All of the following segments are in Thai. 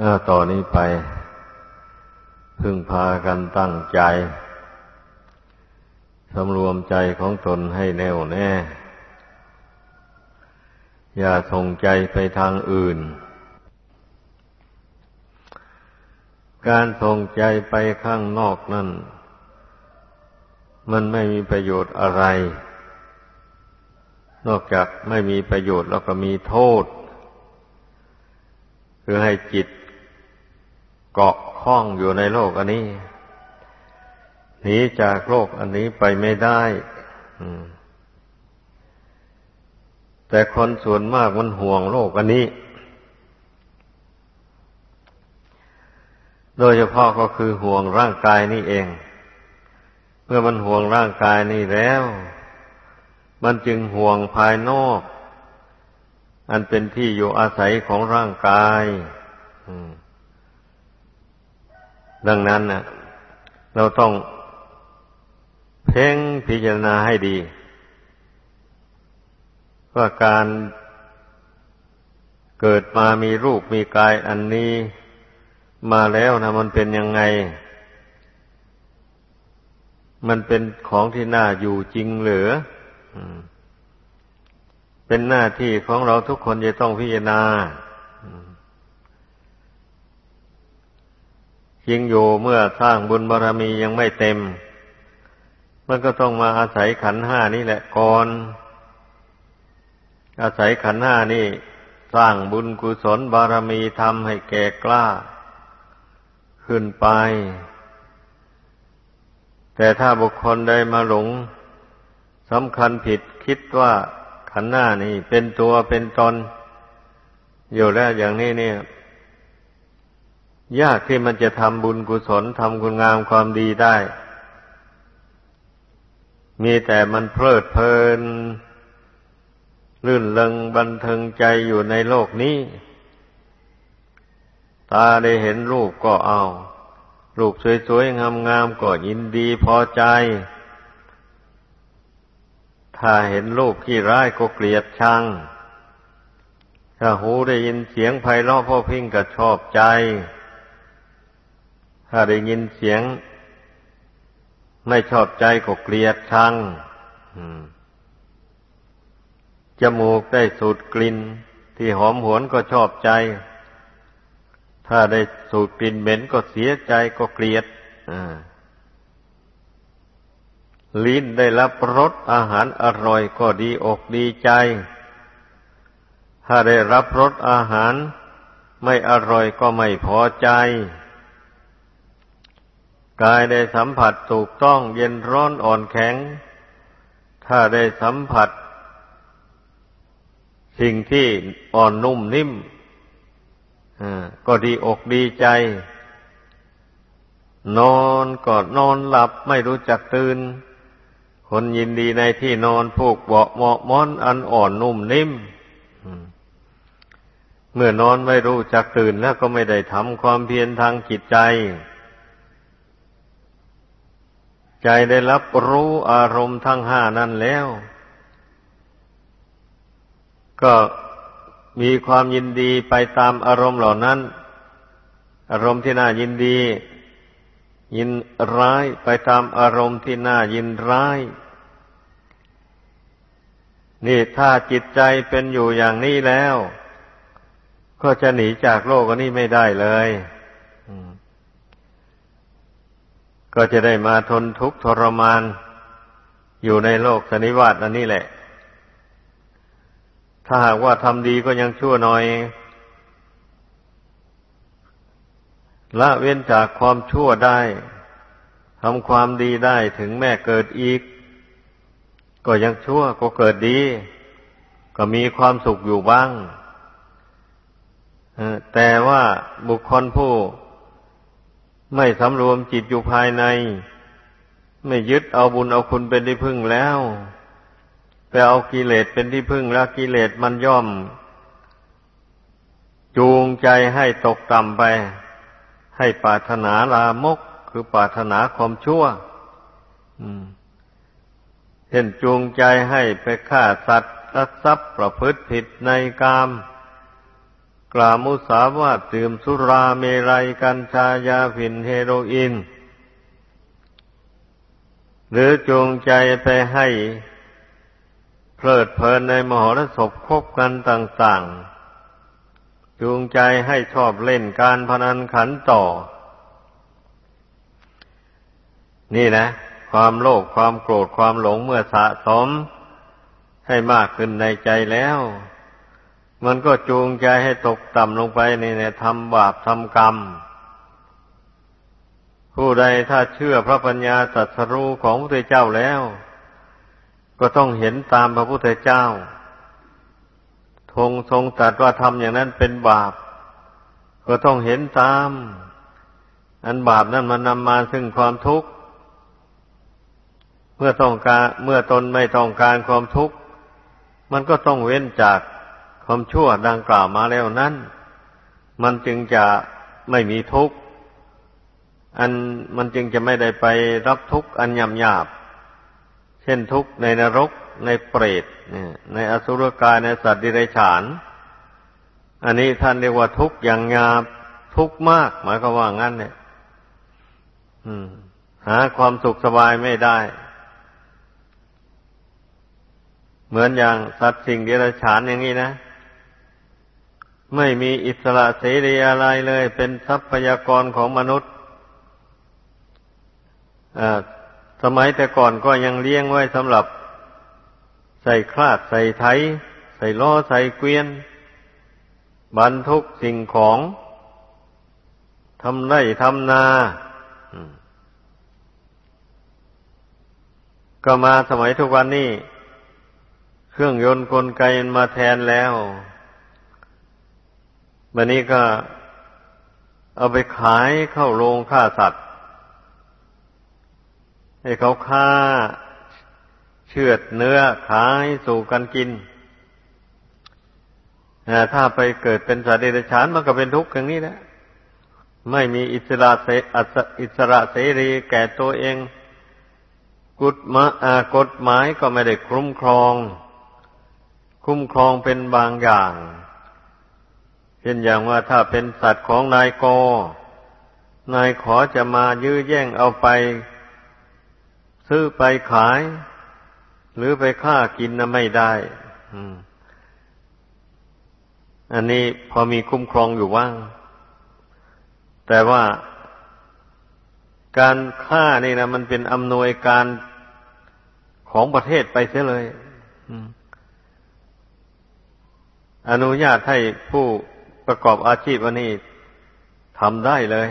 อาต่อนนี้ไป พึงพากันตั้งใจ สำรวมใจของตนให้แน่วแน่ อย่าส่งใจไปทางอื่น การส่งใจไปข้างนอกนั่น มันไม่มีประโยชน์อะไร นอกจากไม่มีประโยชน์แล้วก็มีโทษ คือให้จิต เกาะข้องอยู่ในโลกอันนี้หนีจากโลกอันนี้ไปไม่ได้แต่คนส่วนมากมันห่วงโลกอันนี้ โดยเฉพาะก็คือห่วงร่างกายนี่เอง เมื่อมันห่วงร่างกายนี่แล้ว มันจึงห่วงภายนอก อันเป็นที่อยู่อาศัยของร่างกาย อืม ดังนั้นนะเราต้องเพ่งพิจารณาให้ดี ว่าการเกิดมามีรูปมีกายอันนี้มาแล้วนะมันเป็นยังไง มันเป็นของที่น่าอยู่จริงหรือเป็นหน้าที่ของเราทุกคนจะต้องพิจารณา จริงอยู่เมื่อสร้างบุญบารรมียังไม่เต็ม มันก็ต้องมาอาศัยขันห้านี่แหละก่อน อาศัยขันห้านี่ สร้างบุญกุศลบารมีทำให้แก่กล้า ขึ้นไป แต่ถ้าบุคคลใดมาหลงสำคัญผิดคิดว่าขันห้านี่เป็นตัวเป็นตนอยู่แล้วอย่างนี้เนี่ย ยากที่มันจะทำบุญกุศลทำคุณงามความดีได้ มีแต่มันเพลิดเพลิน ลื่นเลงบันเทิงใจอยู่ในโลกนี้ ตาได้เห็นรูปก็เอา รูปสวยๆ งามๆก็ยินดีพอใจ ถ้าเห็นรูปที่ร้ายก็เกลียดชัง ถ้าหูได้ยินเสียงไพเราะพ่อพิงก็ชอบใจ ถ้าได้ยินเสียง ไม่ชอบใจก็เกลียดชังจมูกได้สูดกลิ่น ที่หอมหวนก็ชอบใจ ถ้าได้สูดกลิ่นเหม็นก็เสียใจก็เกลียดลิ้นได้รับรสอาหารอร่อยก็ดีอกดีใจ ถ้าได้รับรสอาหาร ไม่อร่อยก็ไม่พอใจ กายได้สัมผัสถูกต้องเย็นร้อนอ่อนแข็ง ถ้าได้สัมผัส สิ่งที่อ่อนนุ่มนิ่มก็ดีอกดีใจ นอนกอดนอนหลับไม่รู้จักตื่น คนยินดีในที่นอนผูกเบาะเหมาะม้อนอันอ่อนนุ่มนิ่มเมื่อนอนไม่รู้จักตื่นแล้วก็ไม่ได้ทำความเพียรทางจิตใจ ใจได้รับรู้อารมณ์ทั้งห้านั้นแล้ว ก็มีความยินดีไปตามอารมณ์เหล่านั้น อารมณ์ที่น่ายินดี ยินร้ายไปตามอารมณ์ที่น่ายินร้าย นี่ถ้าจิตใจเป็นอยู่อย่างนี้แล้ว ก็จะหนีจากโลกนี้ไม่ได้เลย ก็จะได้มาทนทุกข์ทรมาน อยู่ในโลกสนิวาตอันนี้แหละ ถ้าหากว่าทำดีก็ยังชั่วหน่อยละเว้นจากความชั่วได้ทำความดีได้ถึงแม่เกิดอีก ก็ยังชั่วก็เกิดดี ก็มีความสุขอยู่บ้างแต่ว่าบุคคลผู้ ไม่สำรวมจิตอยู่ภายใน ไม่ยึดเอาบุญเอาคุณเป็นที่พึ่งแล้วไปเอากิเลสเป็นที่พึ่งแล้วกิเลสมันย่อม จูงใจให้ตกต่ำไป ให้ปรารถนาลามก คือปรารถนาความชั่วเห็นจูงใจให้ไปฆ่าสัตว์รักทรัพย์ประพฤติผิดในกาม กล่าวมุสาวาทดื่มสุราเมรัยกัญชายาฝิ่นเฮโรอีนหรือจูงใจไปให้เพลิดเพลินในมหรสพคบกันต่างๆ จูงใจให้ชอบเล่นการพนันขันต่อ นี่นะ ความโลภความโกรธความหลงเมื่อสะสม ให้มากขึ้นในใจแล้ว มันก็จูงใจให้ตกต่ำลงไปในในทำบาปทำกรรม ผู้ใดถ้าเชื่อพระปัญญาตรัสรู้ของพระเจ้าแล้ว ก็ต้องเห็นตามพระพุทธเจ้าทงทรงตรัสว่าทำอย่างนั้นเป็นบาป ก็ต้องเห็นตาม อันบาปนั้นมันนำมาซึ่งความทุกข์ เมื่อต้องการเมื่อตนไม่ต้องการความทุกข์ มันก็ต้องเว้นจาก ความชั่วดังกล่าวมาแล้วนั้น มันจึงจะไม่มีทุกข์ อันมันจึงจะไม่ได้ไปรับทุกข์อันยำหยาบ เช่นทุกข์ในนรกในเปรตในอสุรกายในสัตว์ดิเรกชันอันนี้ท่านเรียกว่าทุกข์อย่างงาบทุกข์มาก หมายความว่างั้นเนี่ยหาความสุขสบายไม่ได้ เหมือนอย่างสัตว์สิ่งเดรัจฉานอย่างนี้นะ ไม่มีอิสระเสรีอะไรเลย เป็นทรัพยากรของมนุษย์สมัยแต่ก่อนก็ยังเลี้ยงไว้สำหรับใส่คลาดใส่ไถ ใส่ล้อใส่เกวียน บรรทุกสิ่งของทำไร่ทำนา ก็มาสมัยทุกวันนี้ เครื่องยนต์กลไกมาแทนแล้ว วันนี้ก็เอาไปขายเข้าโรงฆ่าสัตว์ ให้เขาฆ่าเชือดเนื้อขายสู่กันกิน ถ้าไปเกิดเป็นสัตว์เดรัจฉานมันก็เป็นทุกข์อย่างนี้แหละไม่มีอิสระเสอิสระเสรีแก่ตัวเองกฎมากฎหมายก็ไม่ได้คุ้มครอง คุ้มครองเป็นบางอย่าง เช่นอย่างว่าถ้าเป็นสัตว์ของนายกนายขอจะมายื้อแย่งเอาไป ซื้อไปขาย หรือไปฆ่ากินนะไม่ได้อันนี้พอมีคุ้มครองอยู่ว่าง แต่ว่าการฆ่านี่นะมันเป็นอำนวยการของประเทศไปเสียเลยอนุญาตให้ผู้ ประกอบอาชีพวันนี้ทำได้เลย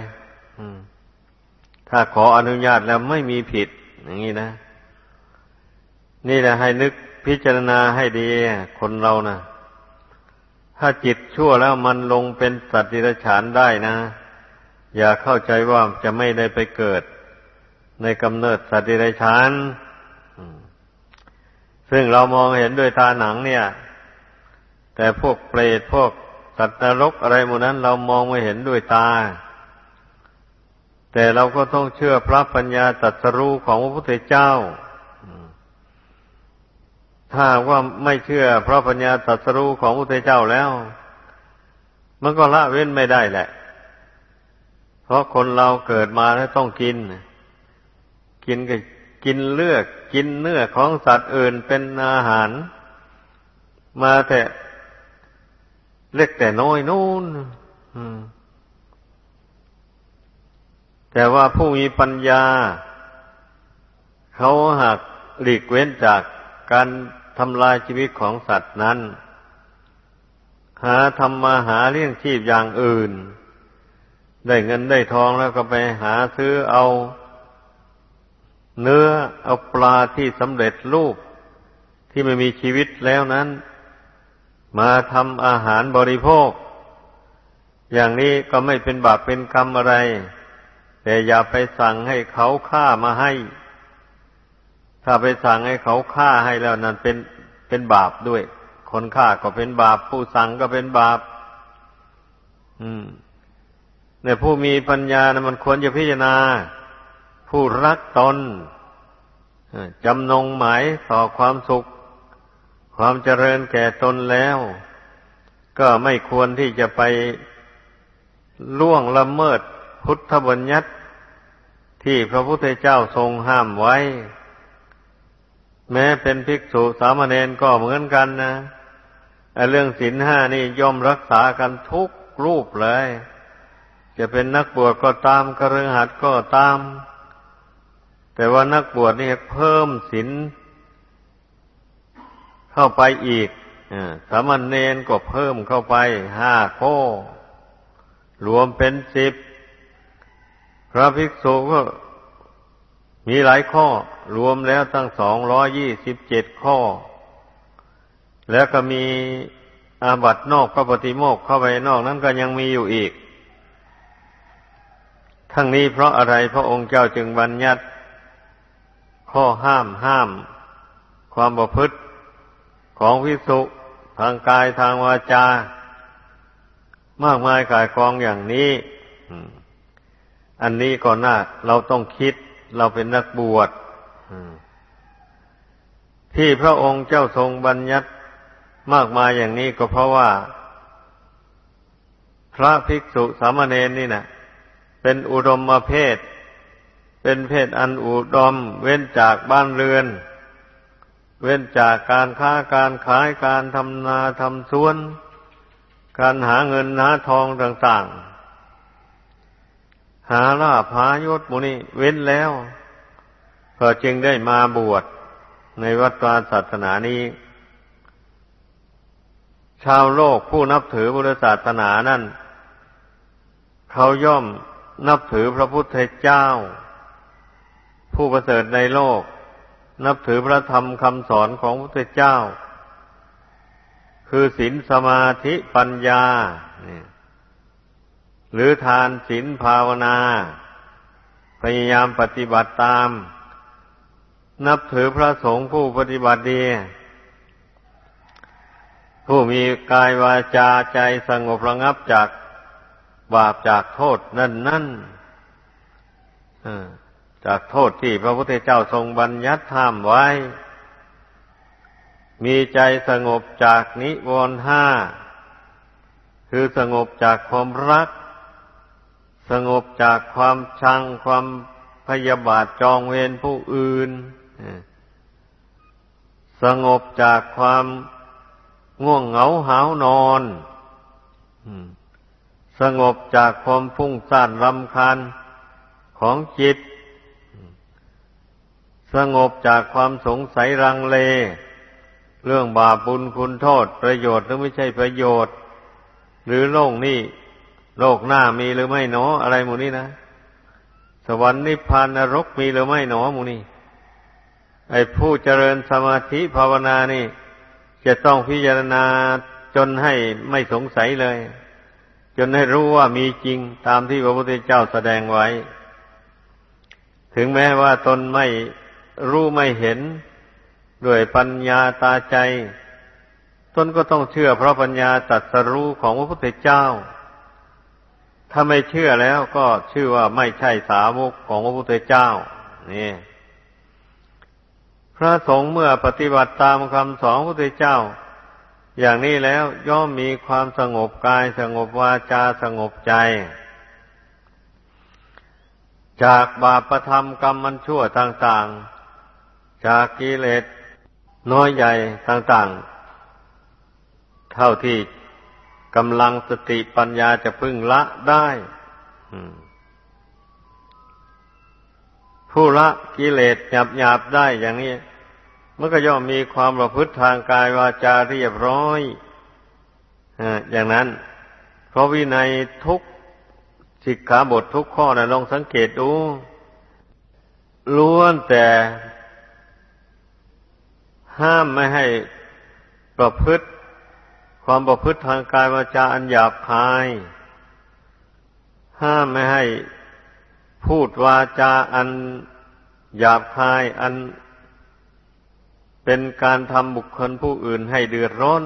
ถ้าขออนุญาตแล้วไม่มีผิด อย่างนี้นะ นี่แหละให้นึกพิจารณาให้ดี คนเรานะถ้าจิตชั่วแล้วมันลงเป็นสัตว์ดิรัจฉานได้นะ อย่าเข้าใจว่าจะไม่ได้ไปเกิด ในกำเนิดสัตว์ดิรัจฉานซึ่งเรามองเห็นด้วยตาหนังเนี่ย แต่พวกเปรตพวก สัตว์นรกอะไรหมดนั้นเรามองไม่เห็นด้วยตา แต่เราก็ต้องเชื่อพระปัญญาตรัสรู้ของพระพุทธเจ้า ถ้าว่าไม่เชื่อพระปัญญาตรัสรู้ของพระพุทธเจ้าแล้ว มันก็ละเว้นไม่ได้แหละ เพราะคนเราเกิดมาแล้วต้องกิน กินก็กินเลือกกินเนื้อของสัตว์อื่นเป็นอาหาร มาแต่ เล็กแต่น้อยนู่นแต่ว่าผู้มีปัญญา เขาหากหลีกเว้นจากการทำลายชีวิตของสัตว์นั้น หาทำมาหาเลี้ยงชีพอย่างอื่น ได้เงินได้ทองแล้วก็ไปหาซื้อเอาเนื้อเอาปลาที่สำเร็จรูปที่ไม่มีชีวิตแล้วนั้น มาทำอาหารบริโภค อย่างนี้ก็ไม่เป็นบาปเป็นกรรมอะไร แต่อย่าไปสั่งให้เขาฆ่ามาให้ ถ้าไปสั่งให้เขาฆ่าให้แล้วนั่นเป็นเป็นบาปด้วย คนฆ่าก็เป็นบาป ผู้สั่งก็เป็นบาป อืมเนี่ยผู้มีปัญญานะมันควรจะพิจารณา ผู้รักตนจำนงหมายต่อความสุข ความเจริญแก่ตนแล้ว ก็ไม่ควรที่จะไปล่วงละเมิดพุทธบัญญัติ ที่พระพุทธเจ้าทรงห้ามไว้ แม้เป็นภิกษุสามเณรก็เหมือนกันนะเรื่องศีลห้านี่ย่อมรักษากันทุกรูปเลย จะเป็นนักบวชก็ตามกระเรืองหัดก็ตาม แต่ว่านักบวชนี่เพิ่มศีล เข้าไปอีกสามเณรก็เพิ่มเข้าไปห้าข้อ รวมเป็นสิบ พระภิกษุก็มีหลายข้อ รวมแล้วตั้งสองร้อยี่สิบเจ็ดข้อ แล้วก็มีอาบัตนอกพระปฏิโมกเข้าไปนอกนั้นก็ยังมีอยู่อีก ทั้งนี้เพราะอะไรพระองค์เจ้าจึงบัญญัติ ข้อห้ามห้าม ความประพฤติ ของพิสุทางกายทางวาจา มากมายกายกองอย่างนี้ อันนี้ก่อนหน้าเราต้องคิดเราเป็นนักบวชที่พระองค์เจ้าทรงบัญญัติมากมายอย่างนี้ก็เพราะว่า พระภิกษุสามเณรนี่นะเป็นอุดมมาเพศ เป็นเพศอันอุดม เว้นจากบ้านเรือน เว้นจากการค้าการขายการทำนาทำสวน การหาเงินหาทองต่างๆ หาลาภายศมุนีเว้นแล้วก็จึงได้มาบวชในวัดวาศาสนานี้ ชาวโลกผู้นับถือพุทธศาสนานั่น เขาย่อมนับถือพระพุทธเจ้า ผู้ประเสริฐในโลก นับถือพระธรรมคำสอนของพระพุทธเจ้า คือศีลสมาธิปัญญา หรือทานศีลภาวนา พยายามปฏิบัติตาม นับถือพระสงฆ์ผู้ปฏิบัติดี ผู้มีกายวาจาใจสงบระงับจากบาปจากโทษนั่นนั่น จากโทษที่พระพุทธเจ้าทรงบัญญัติห้ามไว้ มีใจสงบจากนิวรณ์ห้า คือสงบจากความรัก สงบจากความชัง ความพยาบาทจองเวรผู้อื่น สงบจากความง่วงเหงาหาวนอนสงบจากความฟุ้งซ่านรำคาญของจิต สงบจากความสงสัยรังเล เรื่องบาปบุญคุณโทษ ประโยชน์หรือไม่ใช่ประโยชน์ หรือโลกนี้โลกหน้ามีหรือไม่หนอ อะไรหมูนี้นะ สวรรค์นิพพานนรกมีหรือไม่หนอหมูนี้ ไอ้ผู้เจริญสมาธิภาวนานี่ จะต้องพิจารณาจนให้ไม่สงสัยเลย จนให้รู้ว่ามีจริงตามที่พระพุทธเจ้าแสดงไว้ ถึงแม้ว่าตนไม่ รู้ไม่เห็นด้วยปัญญาตาใจ ตนก็ต้องเชื่อเพราะปัญญาตัดสรู้ของพระพุทธเจ้า ถ้าไม่เชื่อแล้วก็ชื่อว่าไม่ใช่สาวกของพระพุทธเจ้า นี่ พระสงฆ์เมื่อปฏิบัติตามคำสอนพระพุทธเจ้า อย่างนี้แล้วย่อมมีความสงบกายสงบวาจาสงบใจ จากบาปประทำกรรมมันชั่วต่าง ๆ จากกิเลสน้อยใหญ่ต่างๆ เท่าที่กำลังสติปัญญาจะพึ่งละได้ผู้ละกิเลสหยาบหยาบได้อย่างนี้มันก็ย่อมมีความประพฤติทางกายวาจาเรียบร้อยอย่างนั้น เพราะวินัยทุกสิกขาบททุกข้อนะลองสังเกตดูล้วนแต่ ห้ามไม่ให้ประพฤติ ความประพฤติทางกายวาจาอันหยาบคาย ห้ามไม่ให้พูดวาจาอันหยาบคายอันเป็นการทำบุคคลผู้อื่นให้เดือดร้อน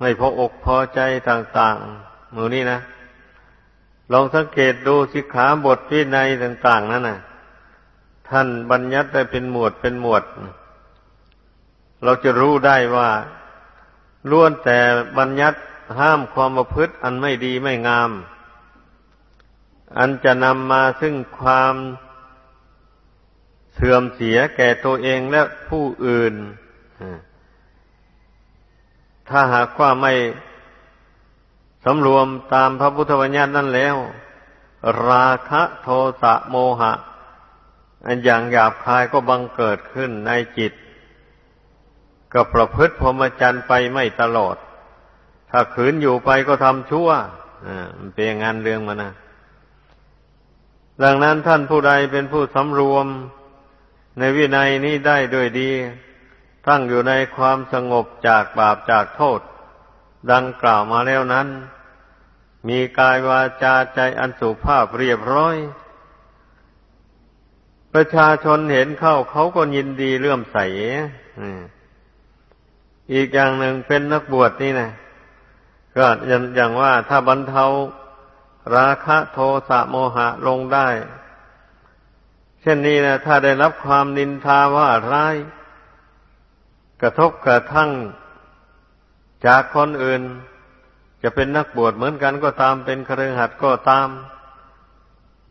ไม่พออกพอใจต่างๆมือนี้นะ ลองสังเกตดูสิขาบทวินัยต่าง ๆ นั่นนะท่านบัญญัติได้เป็นหมวดเป็นหมวด เราจะรู้ได้ว่าล้วนแต่บัญญัติห้ามความประพฤติอันไม่ดีไม่งาม อันจะนำมาซึ่งความเสื่อมเสียแก่ตัวเองและผู้อื่น ถ้าหากว่าไม่สำรวมตามพระพุทธบัญญัตินั่นแล้ว ราคะโทสะโมหะ อันอย่างหยาบคายก็บังเกิดขึ้นในจิต ก็ประพฤติพรหมจรรย์ไปไม่ตลอด ถ้าขืนอยู่ไปก็ทำชั่วมันเป็นงานเรื่องมานะดังนั้นท่านผู้ใดเป็นผู้สำรวมในวินัยนี้ได้ด้วยดี ตั้งอยู่ในความสงบจากบาปจากโทษ ดังกล่าวมาแล้วนั้น มีกายวาจาใจอันสุภาพเรียบร้อย ประชาชนเห็นเข้าเขาก็ยินดีเลื่อมใส อีกอย่างหนึ่งเป็นนักบวชนี่นะก็อย่างว่าถ้าบรรเทาราคะโทสะโมหะลงได้ เช่นนี้นะถ้าได้รับความนินทาว่าร้าย กระทบกระทั่งจากคนอื่น จะเป็นนักบวชเหมือนกันก็ตามเป็นครือขัดก็ตาม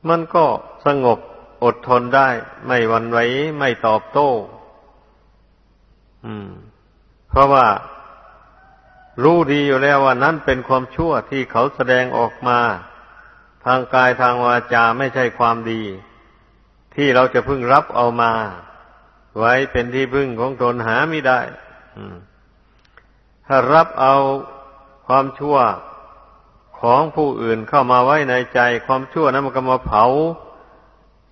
มันก็สงบอดทนได้ ไม่วันไหวไม่ตอบโต้ อืม เพราะว่ารู้ดีอยู่แล้วว่านั้นเป็นความชั่วที่เขาแสดงออกมา ทางกายทางวาจาไม่ใช่ความดี ที่เราจะพึ่งรับเอามา ไว้เป็นที่พึ่งของตนหาไม่ได้ถ้ารับเอาความชั่วของผู้อื่นเข้ามาไว้ในใจ ความชั่วนั้นมันก็มาเผา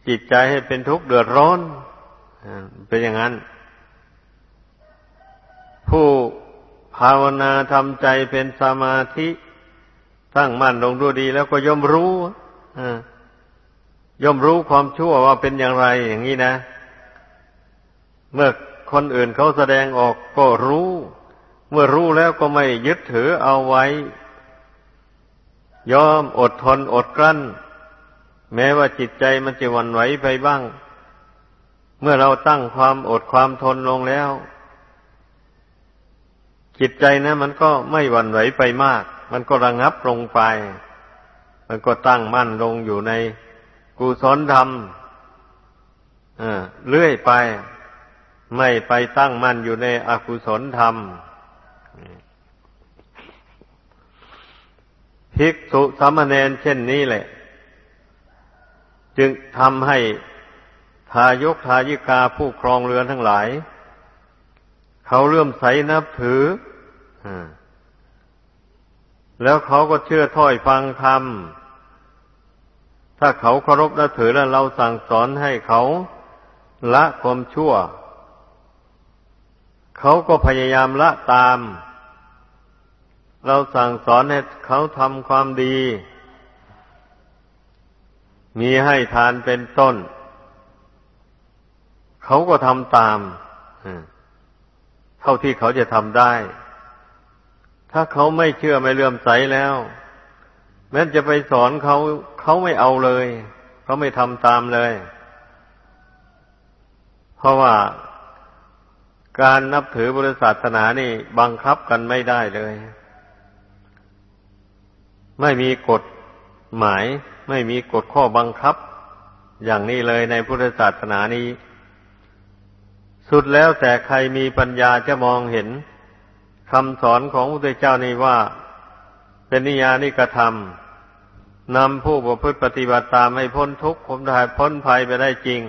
จิตใจให้เป็นทุกข์เดือดร้อนเป็นอย่างนั้น ผู้ภาวนาทำใจเป็นสมาธิตั้งมั่นลงดูดีแล้วก็ย่อมรู้ย่อมรู้ความชั่วว่าเป็นอย่างไรอย่างนี้นะ เมื่อคนอื่นเขาแสดงออกก็รู้ เมื่อรู้แล้วก็ไม่ยึดถือเอาไว้ ยอมอดทนอดกลั้น แม้ว่าจิตใจมันจะวันไหวไปบ้าง เมื่อเราตั้งความอดความทนลงแล้ว จิตใจนะมันก็ไม่หวั่นไหวไปมาก มันก็ระงับลงไป มันก็ตั้งมั่นลงอยู่ในกุศลธรรมเลื่อยไป ไม่ไปตั้งมั่นอยู่ในอกุศลธรรมภิกษุสามเณรเช่นนี้แหละ จึงทำให้ทายกทายิกาผู้ครองเรือนทั้งหลาย เขาเลื่อมใสนับถืออแล้วเขาก็เชื่อถ้อยฟังธรรม ถ้าเขาเคารพนับถือแล้วเราสั่งสอนให้เขาละความชั่ว เขาก็พยายามละตาม เราสั่งสอนให้เขาทำความดี มีให้ทานเป็นต้น เขาก็ทำตาม เท่าที่เขาจะทำได้ ถ้าเขาไม่เชื่อไม่เลื่อมใสแล้ว แม้จะไปสอนเขาเขาไม่เอาเลยเขาไม่ทำตามเลย เพราะว่าการนับถือบริษัทศาสนานี่บังคับกันไม่ได้เลย ไม่มีกฎหมาย ไม่มีกฎข้อบังคับ อย่างนี้เลยในพุทธศาสนานี้ สุดแล้วแต่ใครมีปัญญาจะมองเห็นคำสอนของพระพุทธเจ้านี่ว่า เป็นนิยานิกระทำนำผู้ประพฤติปฏิบัติตามให้พ้นทุกข์พ้นภัยพ้นภัยไปได้จริง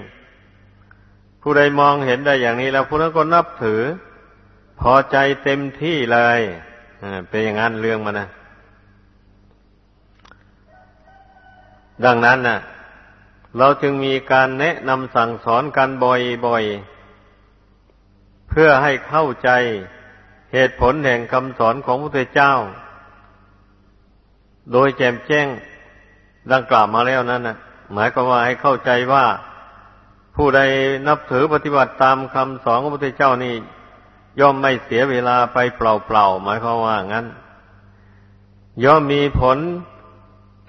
ผู้ใดมองเห็นได้อย่างนี้แล้วผู้นั้นก็นับถือ พอใจเต็มที่เลยเป็นอย่างนั้นเรื่องมันนะดังนั้นน่ะ เราจึงมีการแนะนำสั่งสอนกันบ่อยๆ พื่อให้เข้าใจเหตุผลแห่งคำสอนของพระพุทธเจ้า โดยแจมแจ้งดังกล่าวมาแล้วนั้นนะหมายความว่าให้เข้าใจว่า ผู้ใดนับถือปฏิบัติตามคำสอนของพระพุทธเจ้านี่ย่อมไม่เสียเวลาไปเปล่าๆหมายความว่างั้น ย่อมมีผล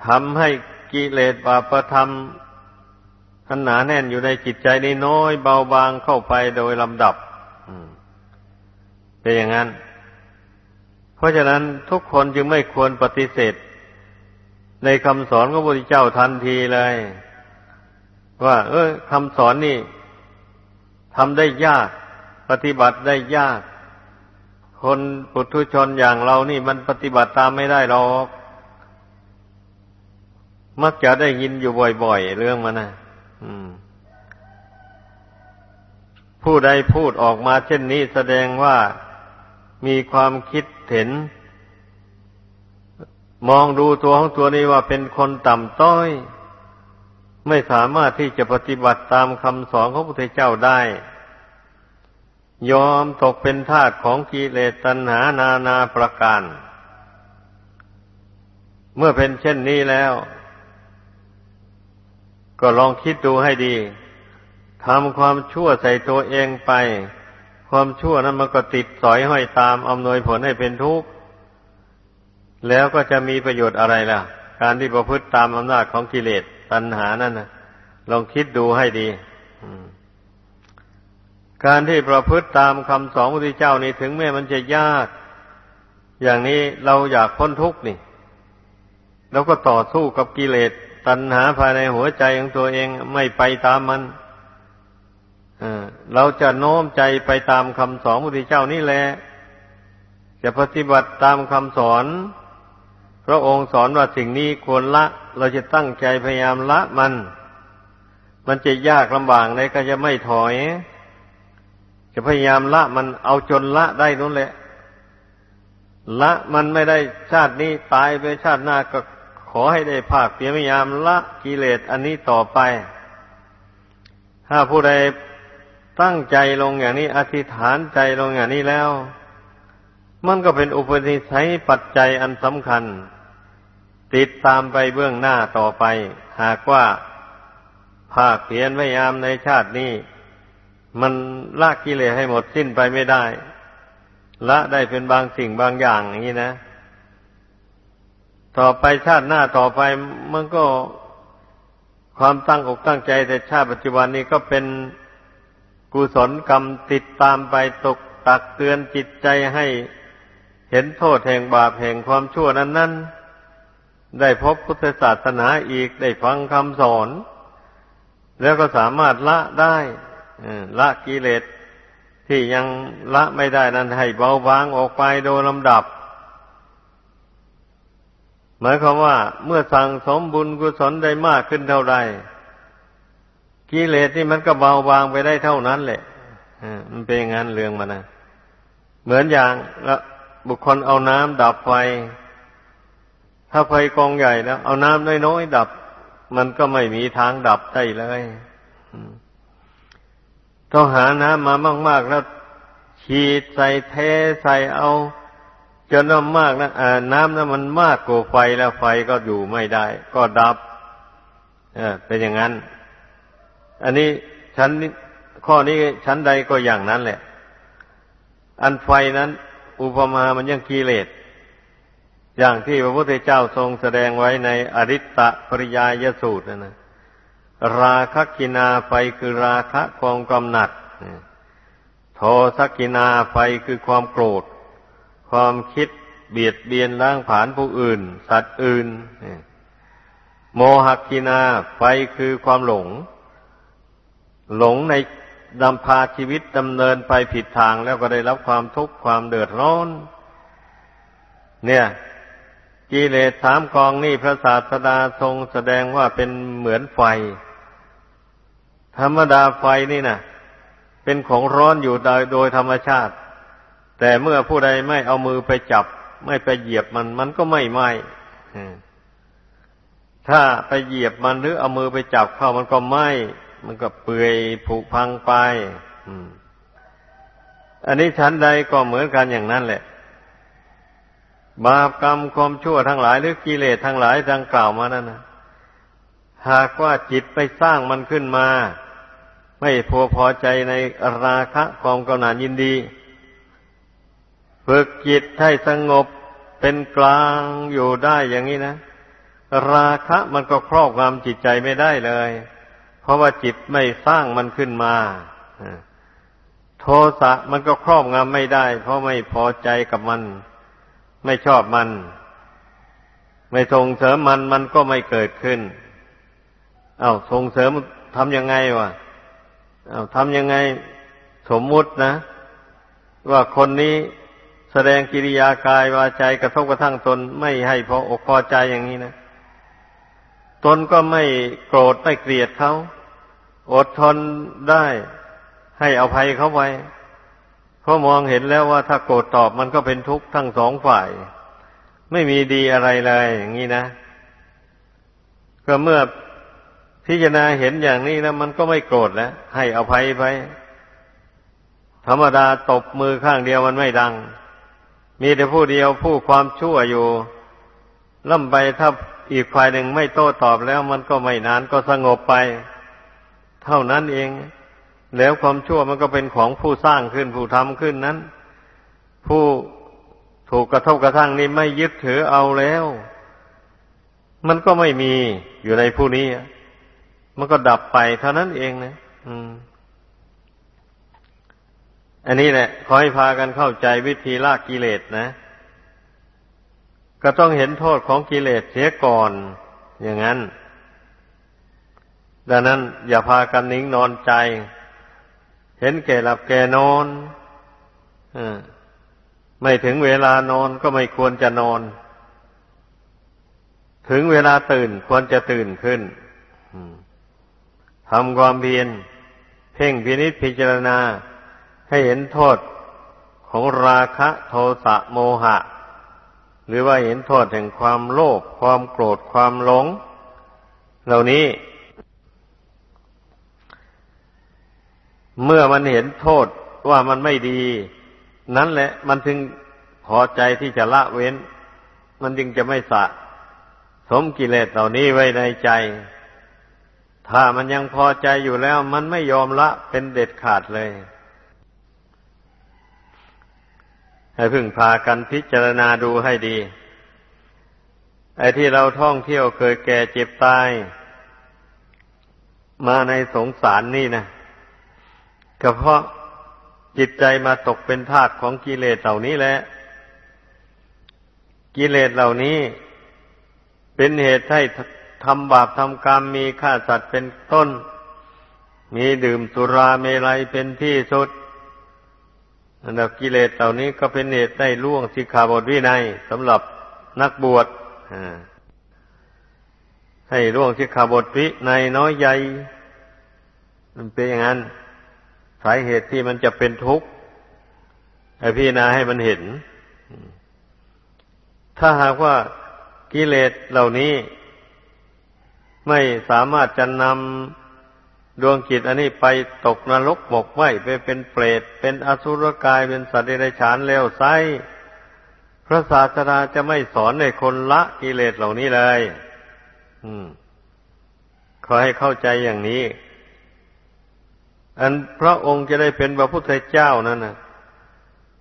ทำให้กิเลสบาปธรรมขันหนาแน่นอยู่ในจิตใจนี้น้อยเบาบางเข้าไปโดยลำดับ เป็นอย่างนั้น เพราะฉะนั้นทุกคนจึงไม่ควรปฏิเสธ ในคำสอนของพระพุทธเจ้าทันทีเลย ว่า เออคำสอนนี่ทำได้ยาก ปฏิบัติได้ยาก คนปุถุชนอย่างเรานี่มันปฏิบัติตามไม่ได้หรอกมักจะได้ยินอยู่บ่อย ๆ เรื่องมันนะผู้ใดพูดออกมาเช่นนี้แสดงว่า มีความคิดเห็น มองดูตัวของตัวนี้ว่าเป็นคนต่ำต้อย ไม่สามารถที่จะปฏิบัติตามคำสอนของพระพุทธเจ้าได้ ยอมตกเป็นทาสของกิเลสตัณหานานาประการ เมื่อเป็นเช่นนี้แล้ว ก็ลองคิดดูให้ดีทำความชั่วใส่ตัวเองไป ความชั่วนั้นมันก็ติดสอยห้อยตามอำนวยผลให้เป็นทุกข์ แล้วก็จะมีประโยชน์อะไรล่ะ การที่ประพฤติตามอำนาจของกิเลสตัณหานั่นนะลองคิดดูให้ดีการที่ประพฤติตามคำสอนพระพุทธเจ้านี่ถึงแม้มันจะยาก อย่างนี้เราอยากพ้นทุกข์นี่เราก็ต่อสู้กับกิเลสตัณหาภายในหัวใจของตัวเองไม่ไปตามมัน เราจะโน้มใจไปตามคำสอนพระพุทธเจ้านี่แหละ จะปฏิบัติตามคำสอน พระองค์สอนว่าสิ่งนี้ควรละ เราจะตั้งใจพยายามละมัน มันจะยากลำบากเลยก็จะไม่ถอย จะพยายามละมันเอาจนละได้นั่นแหละ ละมันไม่ได้ชาตินี้ตายไปชาติหน้าก็ขอให้ได้ภาคเพียรพยายามละกิเลสอันนี้ต่อไป ถ้าผู้ใด ตั้งใจลงอย่างนี้ อธิษฐานใจลงอย่างนี้แล้ว มันก็เป็นอุปนิสัยปัจจัยอันสำคัญ ติดตามไปเบื้องหน้าต่อไป หากว่าภาคเพียรพยายามในชาตินี้ มันละกิเลสให้หมดสิ้นไปไม่ได้ ละได้เป็นบางสิ่งบางอย่างอย่างนี้นะ ต่อไปชาติหน้าต่อไปมันก็ความตั้งอกตั้งใจแต่ชาติปัจจุบันนี้ก็เป็น กุศลกรรมติดตามไปตกตักเตือนจิตใจให้เห็นโทษแห่งบาปแห่งความชั่วนั้นนั้นได้พบพุทธศาสนาอีกได้ฟังคำสอน แล้วก็สามารถละได้ละกิเลสที่ยังละไม่ได้นั้นให้เบาบางออกไปโดยลำดับ หมายความว่าเมื่อสั่งสมบุญกุศลได้มากขึ้นเท่าใด กิเลสนี่มันก็เบาบางไปได้เท่านั้นแหละมันเป็นอย่างนั้นเรื่องมันนะเหมือนอย่างแล้วบุคคลเอาน้ำดับไฟ ถ้าไฟกองใหญ่แล้ว เอาน้ำน้อยๆดับ มันก็ไม่มีทางดับได้เลยต้องหาน้ำมามาก ๆ แล้วฉีดใส่เทใส่เอา จนน้ำมากนะน้ำนั้นมันมากกว่าไฟแล้วไฟก็อยู่ไม่ได้ ก็ดับเป็นอย่างนั้น อันนี้ชั้นข้อนี้ชั้นใดก็อย่างนั้นแหละ อันไฟนั้น อุปมามันยังกิเลสอย่างที่พระพุทธเจ้าทรงแสดงไว้ในอริตตะปริยายสูตรนะนะราคกินาไฟคือราคะความกำหนัดโทสกินาไฟคือความโกรธ ความคิดเบียดเบียนล้างผานผู้อื่น สัตว์อื่น โมหกินาไฟคือความหลง หลงในดำพาชีวิตดำเนินไปผิดทางแล้วก็ได้รับความทุกข์ความเดือดร้อน เนี่ยกิเลสสามกองนี่พระศาสดาทรงแสดงว่าเป็นเหมือนไฟ ธรรมดาไฟนี่นะเป็นของร้อนอยู่โดยโดยธรรมชาติ แต่เมื่อผู้ใดไม่เอามือไปจับ ไม่ไปเหยียบมันมันก็ไม่ไหม้ถ้าไปเหยียบมันหรือเอามือไปจับเข้ามันก็ไหม้ มันก็เปื่อยผุพังไปอันนี้ชั้นใดก็เหมือนกันอย่างนั้นแหละ บาปกรรมความชั่วทั้งหลายหรือกิเลสทั้งหลายดังกล่าวมานั้นนะหากว่าจิตไปสร้างมันขึ้นมา ไม่พอพอใจในราคะความกำหนัดยินดี ฝึกจิตให้สงบเป็นกลางอยู่ได้อย่างนี้นะ ราคะมันก็ครอบงำจิตใจไม่ได้เลย เพราะว่าจิตไม่สร้างมันขึ้นมาโทสะมันก็ครอบงำไม่ได้ เพราะไม่พอใจกับมัน ไม่ชอบมัน ไม่ส่งเสริมมันมันก็ไม่เกิดขึ้น เอา้าส่งเสริมทำยังไงวะเอา้าทำยังไงสมมุตินะ ว่าคนนี้แสดงกิริยากายวาใจกระทบกระทั่งตนไม่ให้พออกพอใจอย่างนี้นะ ตนก็ไม่โกรธไม่เกลียดเขา อดทนได้ให้อภัยเขาไว้ เพราะมองเห็นแล้วว่าถ้าโกรธตอบมันก็เป็นทุกข์ทั้งสองฝ่าย ไม่มีดีอะไรเลย อย่างนี้นะ ก็เมื่อพิจารณาเห็นอย่างนี้แล้วมันก็ไม่โกรธแล้ว ให้อภัยไป ธรรมดาตบมือข้างเดียวมันไม่ดัง มีแต่ผู้เดียวผู้ความชั่วอยู่ล่ำไปถ้าอีกฝ่ายหนึ่งไม่โต้ตอบแล้ว มันก็ไม่นานก็สงบไป เท่านั้นเอง แล้วความชั่วมันก็เป็นของผู้สร้างขึ้นผู้ทำขึ้นนั้น ผู้ถูกกระทบกระทั่งนี้ไม่ยึดถือเอาแล้ว มันก็ไม่มีอยู่ในผู้นี้มันก็ดับไปเท่านั้นเองนะอืม อันนี้แหละขอให้พากันเข้าใจวิธีละกิเลสนะ ก็ต้องเห็นโทษของกิเลสเสียก่อน อย่างนั้น ดังนั้นอย่าพากันนิ่งนอนใจ เห็นแก่หลับแก่นอนอไม่ถึงเวลานอนก็ไม่ควรจะนอน ถึงเวลาตื่นควรจะตื่นขึ้นทำความเพียรเพ่งพินิจพิจารณา ให้เห็นโทษของราคะโทสะโมหะ หรือว่าเห็นโทษแห่งความโลภความโกรธความหลง เหล่านี้ เมื่อมันเห็นโทษว่ามันไม่ดี นั้นแหละ มันถึงพอใจที่จะละเว้น มันจึงจะไม่สะสมกิเลสเหล่านี้ไว้ในใจ ถ้ามันยังพอใจอยู่แล้ว มันไม่ยอมละเป็นเด็ดขาดเลย ให้พึ่งพากันพิจารณาดูให้ดี ไอ้ที่เราท่องเที่ยวเคยแก่เจ็บตาย มาในสงสารนี่นะ ก็เพราะจิตใจมาตกเป็นทาสของกิเลสเหล่านี้แหละกิเลสเหล่านี้เป็นเหตุให้ทำบาปทำกรรมมีฆ่าสัตว์เป็นต้น มีดื่มสุราเมลัยเป็นที่สุดอันดับกิเลสเหล่านี้ก็เป็นเหตุได้ล่วงสิกขาบทวินัยสำหรับนักบวชให้ล่วงสิกขาบทวินัยน้อยใหญ่มันเป็นอย่างนั้นาเหตุที่มันจะเป็นทุกข์ให้พิจารณาให้มันเห็น ถ้าหากว่ากิเลสเหล่านี้ ไม่สามารถจะนำดวงจิตอันนี้ไปตกนรกหมกไหมไปเป็นเปรต เป็นอสุรกาย เป็นสัตว์เดรัจฉานเลวไซพระศาสดาจะไม่สอนในคนละกิเลสเหล่านี้เลย อืม ขอให้เข้าใจอย่างนี้ อันพระองค์จะได้เป็นพระพุทธเจ้านั้นนะ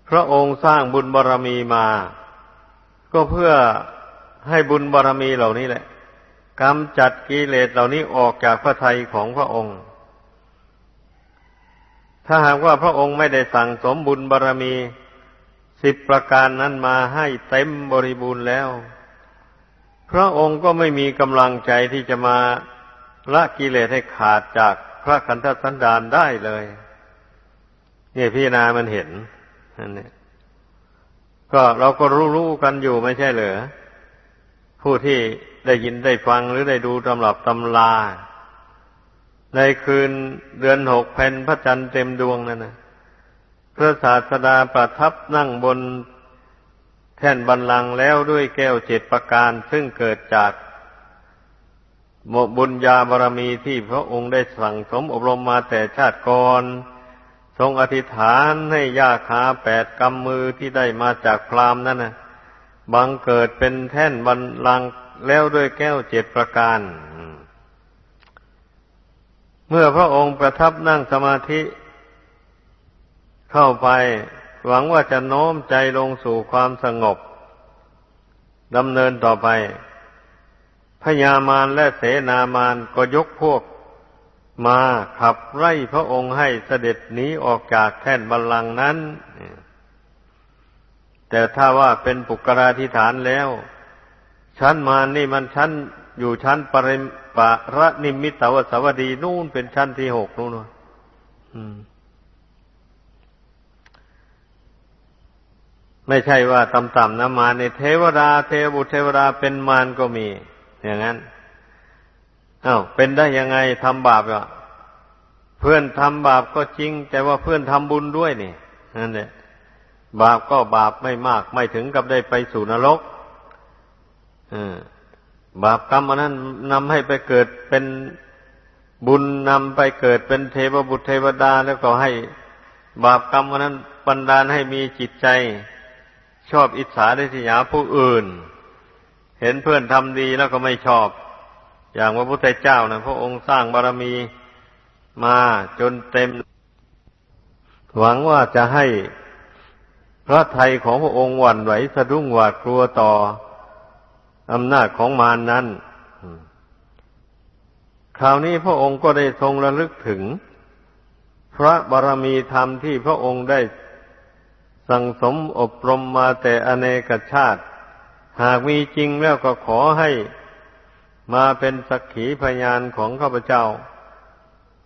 พระองค์สร้างบุญบารรมีมา ก็เพื่อให้บุญบารรมีเหล่านี้แหละกำจัดกิเลสเหล่านี้ออกจากพระทัยของพระองค์ ถ้าหากว่าพระองค์ไม่ได้สั่งสมบุญบารรมีสิบประการนั้นมาให้เต็มบริบูรณ์แล้ว พระองค์ก็ไม่มีกำลังใจที่จะมาละกิเลสให้ขาดจาก พระคันธสันดานได้เลยเนี่ยพี่นามันเห็นนั่นเนี่ยก็เราก็รู้ๆกันอยู่ไม่ใช่เหรอผู้ที่ได้ยินได้ฟังหรือได้ดูตำรับตำลา ในคืนเดือนหกแผ่นพระจันทร์เต็มดวงนั่นนะพระศาสดาประทับนั่งบนแท่นบันลังแล้วด้วยแก้วเจ็ดประการ ซึ่งเกิดจาก บุญญาบารมีที่พระองค์ได้สั่งสมอบรมมาแต่ชาติก่อน ทรงอธิษฐานให้ยาขาแปดกำมือที่ได้มาจากพรามนั่นนะบังเกิดเป็นแท่นบรรลังแล้วด้วยแก้วเจ็ดประการ เมื่อพระองค์ประทับนั่งสมาธิ เข้าไป หวังว่าจะโน้มใจลงสู่ความสงบดำเนินต่อไป พญามารและเสนามารก็ยกพวก มาขับไล่พระองค์ให้เสด็จหนีออกจากแท่นบัลลังก์นั้น แต่ถ้าว่าเป็นปุกราธิฐานแล้ว ชั้นมานี่มันชั้นอยู่ชั้นปริปะระนิมิตวสวดีนู่นเป็นชั้นที่หกนู่นไม่ใช่ว่าต่ำๆนะมาในเทวดาเทวบุตรเทวดาเป็นมารก็มี อย่างนั้นอา้าวเป็นได้ยังไงทำบาปอะเพื่อนทำบาปก็จริง แต่ว่าเพื่อนทำบุญด้วยนี่นั่นแหละบาปก็บาปไม่มาก ไม่ถึงกับได้ไปสู่นรกบาปกรรมอันนั้นนำให้ไปเกิดเป็นบุญนำไปเกิดเป็นเทวบุตรเทวดาแล้วก็ให้ บาปกรรมอันนั้นบันดาลให้มีจิตใจ ชอบอิจฉาได้สิยาผู้อื่น เห็นเพื่อนทำดีแล้วก็ไม่ชอบ อย่างพระพุทธเจ้านะพระองค์สร้างบารมีมาจนเต็ม หวังว่าจะให้พระไทยของพระองค์หวั่นไหวสะดุ้งหวาดกลัวต่ออำนาจของมารนนั้นคราวนี้พระองค์ก็ได้ทรงระลึกถึง พระบารมีธรรมที่พระองค์ได้สั่งสมอบรมมาแต่อเนกชาติ หากมีจริงแล้วก็ขอให้มาเป็นสักขีพยานของข้าพเจ้า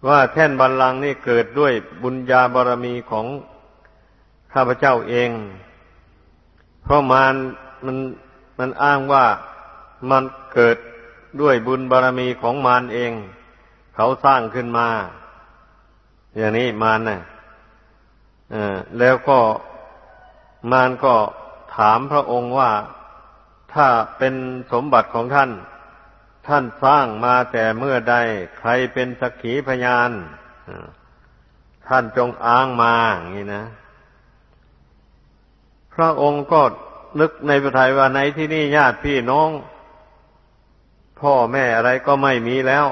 ว่าแท่นบัลลังก์นี่เกิดด้วยบุญญาบารมีของข้าพเจ้าเอง เพราะมารมันมันอ้างว่ามันเกิดด้วยบุญบารรมีของมารเอง เขาสร้างขึ้นมา อย่างนี้มารนะ่ะแล้วก็มารก็ถามพระองค์ว่า ถ้าเป็นสมบัติของท่าน ท่านสร้างมาแต่เมื่อใด ใครเป็นสักขีพยาน ท่านจงอ้างมาอย่างนี้นะ พระองค์ก็นึกในประทัยว่าในที่นี่ญาติพี่น้อง พ่อแม่อะไรก็ไม่มีแล้ว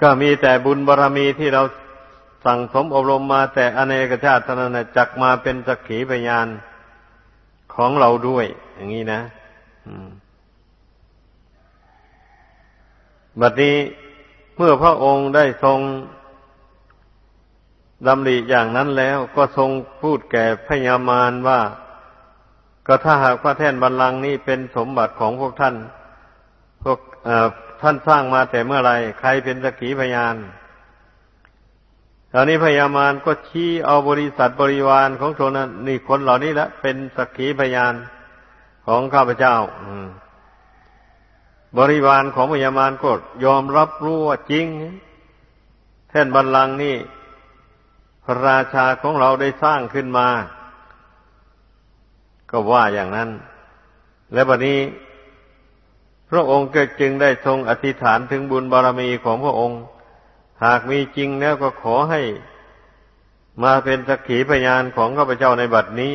ก็มีแต่บุญบารรมีที่เราสั่งสมอบรมมาแต่อเนกชาตินั้นจักมาเป็นสักขีพยาน ของเราด้วย อย่างนี้นะบัดนี้เมื่อพระองค์ได้ทรงดำริอย่างนั้นแล้วก็ทรงพูดแก่พญามารว่า ก็ถ้าหากว่าแท่นบัลลังก์นี้เป็นสมบัติของพวกท่าน พวกท่านสร้างมาแต่เมื่อไรใครเป็นสกีพยาน ตอนนี้พญามารก็ชี้เอาบริษัทบริวารของโทนั้นนี่คนเหล่านี้ละเป็นสกีพยานของข้าพเจ้าบริวารของพญามารก็ยอมรับรู้ว่าจริงแท่นบัลลังก์นี่พระราชาของเราได้สร้างขึ้นมา ก็ว่าอย่างนั้น และบัดนี้ พระองค์ก็จึงได้ทรงอธิษฐานถึงบุญบารมีของพระองค์ หากมีจริงแล้วก็ขอให้ มาเป็นสักขีพยานของข้าพเจ้าในบัดนี้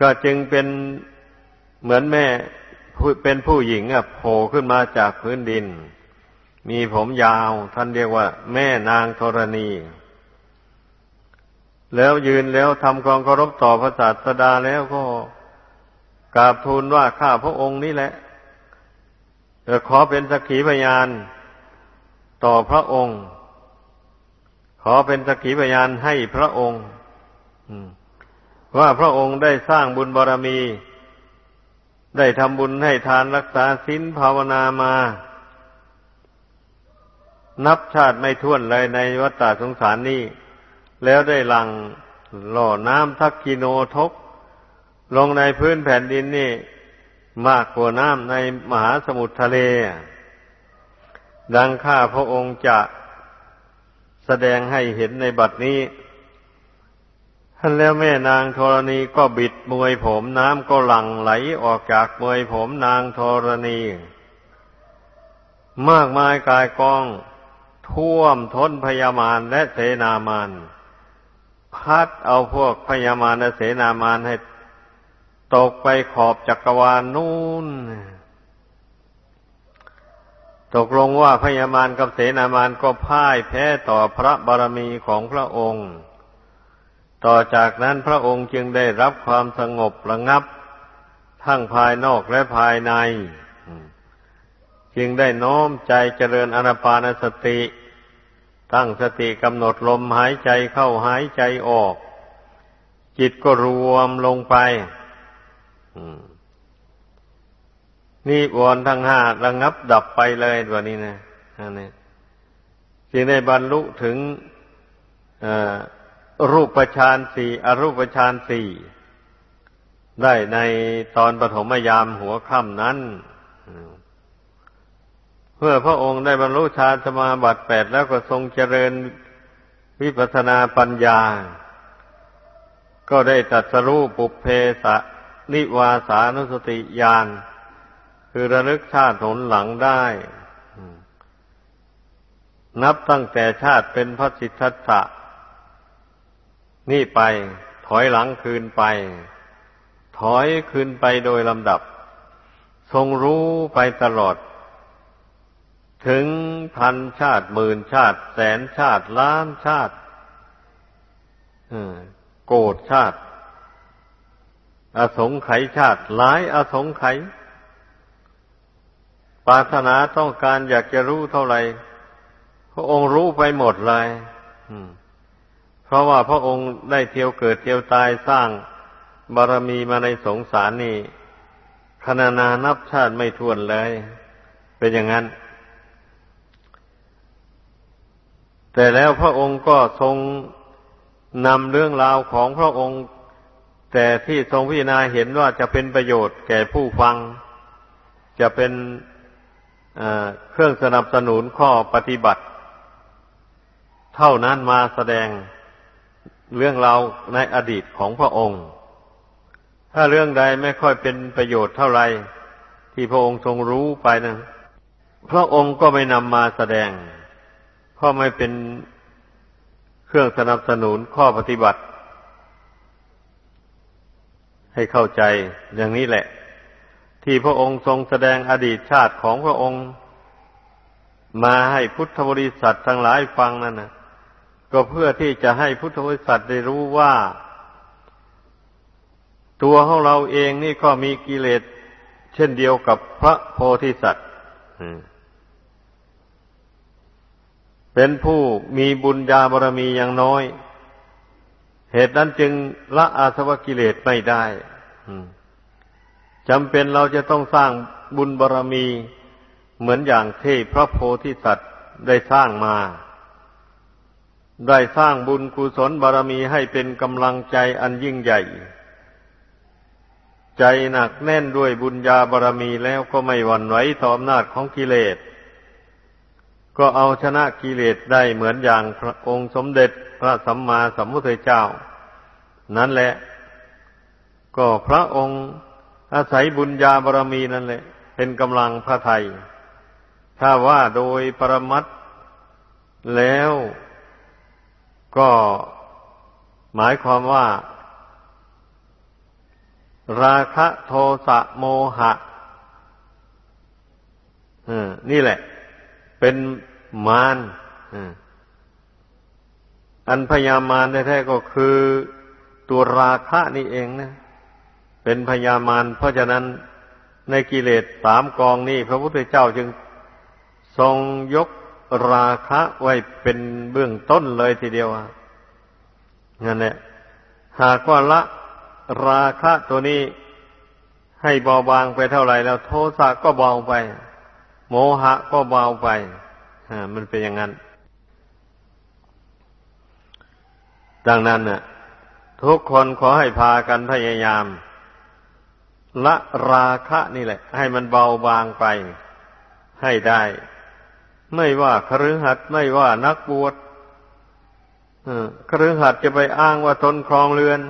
ก็จึงเป็นเหมือนแม่เป็นผู้หญิงอะโผล่ขึ้นมาจากพื้นดิน มีผมยาว ท่านเรียกว่า แม่นางธรณี แล้วยืนแล้วทำความเคารพต่อพระศาสดาแล้วก็กราบทูลว่าข้าพระองค์นี่แหละขอเป็นสักขีพยาน ต่อพระองค์ ขอเป็นสักขีพยานให้พระองค์ว่าพระองค์ได้สร้างบุญบารรมี ได้ทำบุญให้ทานรักษาศีลภาวนามา นับชาติไม่ท้วนเลยในวัฏสงสารนี้ แล้วได้หลังหล่อน้ำทักกิโนทก ลงในพื้นแผ่นดินนี่ มากกว่าน้ำในมหาสมุทรทะเล ดังข้าพระองค์จะแสดงให้เห็นในบัดนี้ท่านแล้วแม่นางธรณีก็บิดมวยผมน้ำก็หลั่งไหลออกจากมวยผมนางธรณี มากมายกายกอง ท่วมท้นพยามารและเสนามานพัดเอาพวกพญามารเสนามารให้ตกไปขอบจักรวาลนู่น ตกลงว่าพญามารกับเสนามารก็พ่ายแพ้ต่อพระบารมีของพระองค์ ต่อจากนั้นพระองค์จึงได้รับความสงบระงับ ทั้งภายนอกและภายใน จึงได้น้อมใจเจริญอนาปานสติ ตั้งสติกำหนดลมหายใจเข้าหายใจออก จิตก็รวมลงไป นี่วรทั้งห้าระงับดับไปเลยตัวนี้นะนี่จึงได้บรรลุถึงรูปฌานสี่อรูปฌานสี่ได้ในตอนปฐมยามหัวค่ำนั้น เพื่อพระองค์ได้บรรลุฌานสมาบัติแปดแล้วก็ทรงเจริญวิปัสนาปัญญา ก็ได้ตัดสรู้ปุเพสะนิวาสานุสติญาณ คือระลึกชาติหนหลังได้ นับตั้งแต่ชาติเป็นพระสิทธัตถะนี่ไป ถอยหลังคืนไป ถอยคืนไปโดยลำดับ ทรงรู้ไปตลอด ถึงพันชาติหมื่นชาติ แสนชาติล้านชาติโกรธชาติ อสงไขยชาติ หลายอสงไขย ปรารถนาต้องการอยากจะรู้เท่าไหร่ พระองค์รู้ไปหมดเลยเพราะว่าพระองค์ได้เที่ยวเกิดเที่ยวตายสร้างบารมีมาในสงสารนี่ขนานานับชาติไม่ทวนเลย เป็นอย่างนั้น แต่แล้วพระองค์ก็ทรงนำเรื่องราวของพระองค์ แต่ที่ทรงพิจารณาเห็นว่าจะเป็นประโยชน์แก่ผู้ฟัง จะเป็น เครื่องสนับสนุนข้อปฏิบัติ เท่านั้นมาแสดงเรื่องราวในอดีตของพระองค์ ถ้าเรื่องใดไม่ค่อยเป็นประโยชน์เท่าไหร่ที่พระองค์ทรงรู้ไปนะพระองค์ก็ไม่นำมาแสดง เพราะไม่เป็นเครื่องสนับสนุนข้อปฏิบัติ ให้เข้าใจอย่างนี้แหละ ที่พระองค์ทรงแสดงอดีตชาติของพระองค์ มาให้พุทธบริษัททั้งหลายฟังนั่นนะก็เพื่อที่จะให้พุทธบริษัทได้รู้ว่า ตัวของเราเองนี่ก็มีกิเลสเช่นเดียวกับพระโพธิสัตว์เป็นผู้มีบุญญาบารมีอย่างน้อย เหตุนั้นจึงละอาสวะกิเลสไม่ได้ จำเป็นเราจะต้องสร้างบุญบารมีเหมือนอย่างที่พระโพธิสัตว์ได้สร้างมา ได้สร้างบุญกุศลบารมีให้เป็นกำลังใจอันยิ่งใหญ่ ใจหนักแน่นด้วยบุญญาบารมีแล้วก็ไม่หวั่นไหวต่ออำนาจของกิเลส ก็เอาชนะกิเลสได้เหมือนอย่างพระองค์สมเด็จพระสัมมาสัมพุทธเจ้า นั่นแหละ ก็พระองค์ อาศัยบุญญาบารมีนั่นแหละ เป็นกำลังพระไทย ถ้าว่าโดยปรมัตแล้วก็หมายความว่า ราคะโทสะโมหะนี่แหละ เป็นมารอันพยามารแท้ๆก็คือตัวราคะนี่เองนะ เป็นพยามารเพราะฉะนั้นในกิเลสสามกองนี้พระพุทธเจ้าจึงทรงยกราคะไว้เป็นเบื้องต้นเลยทีเดียวอะนั่นแหละหากว่าละราคะตัวนี้ให้เบาบางไปเท่าไหร่แล้วโทสะก็เบาไป โมหะก็เบาไปมันเป็นอย่างนั้น ดังนั้นน่ะ ทุกคนขอให้พากันพยายาม ละราคะนี่แหละ ให้มันเบาบางไป ให้ได้ ไม่ว่าคฤหัสถ์ไม่ว่านักบวชคฤหัสถ์จะไปอ้างว่าทนครองเรือน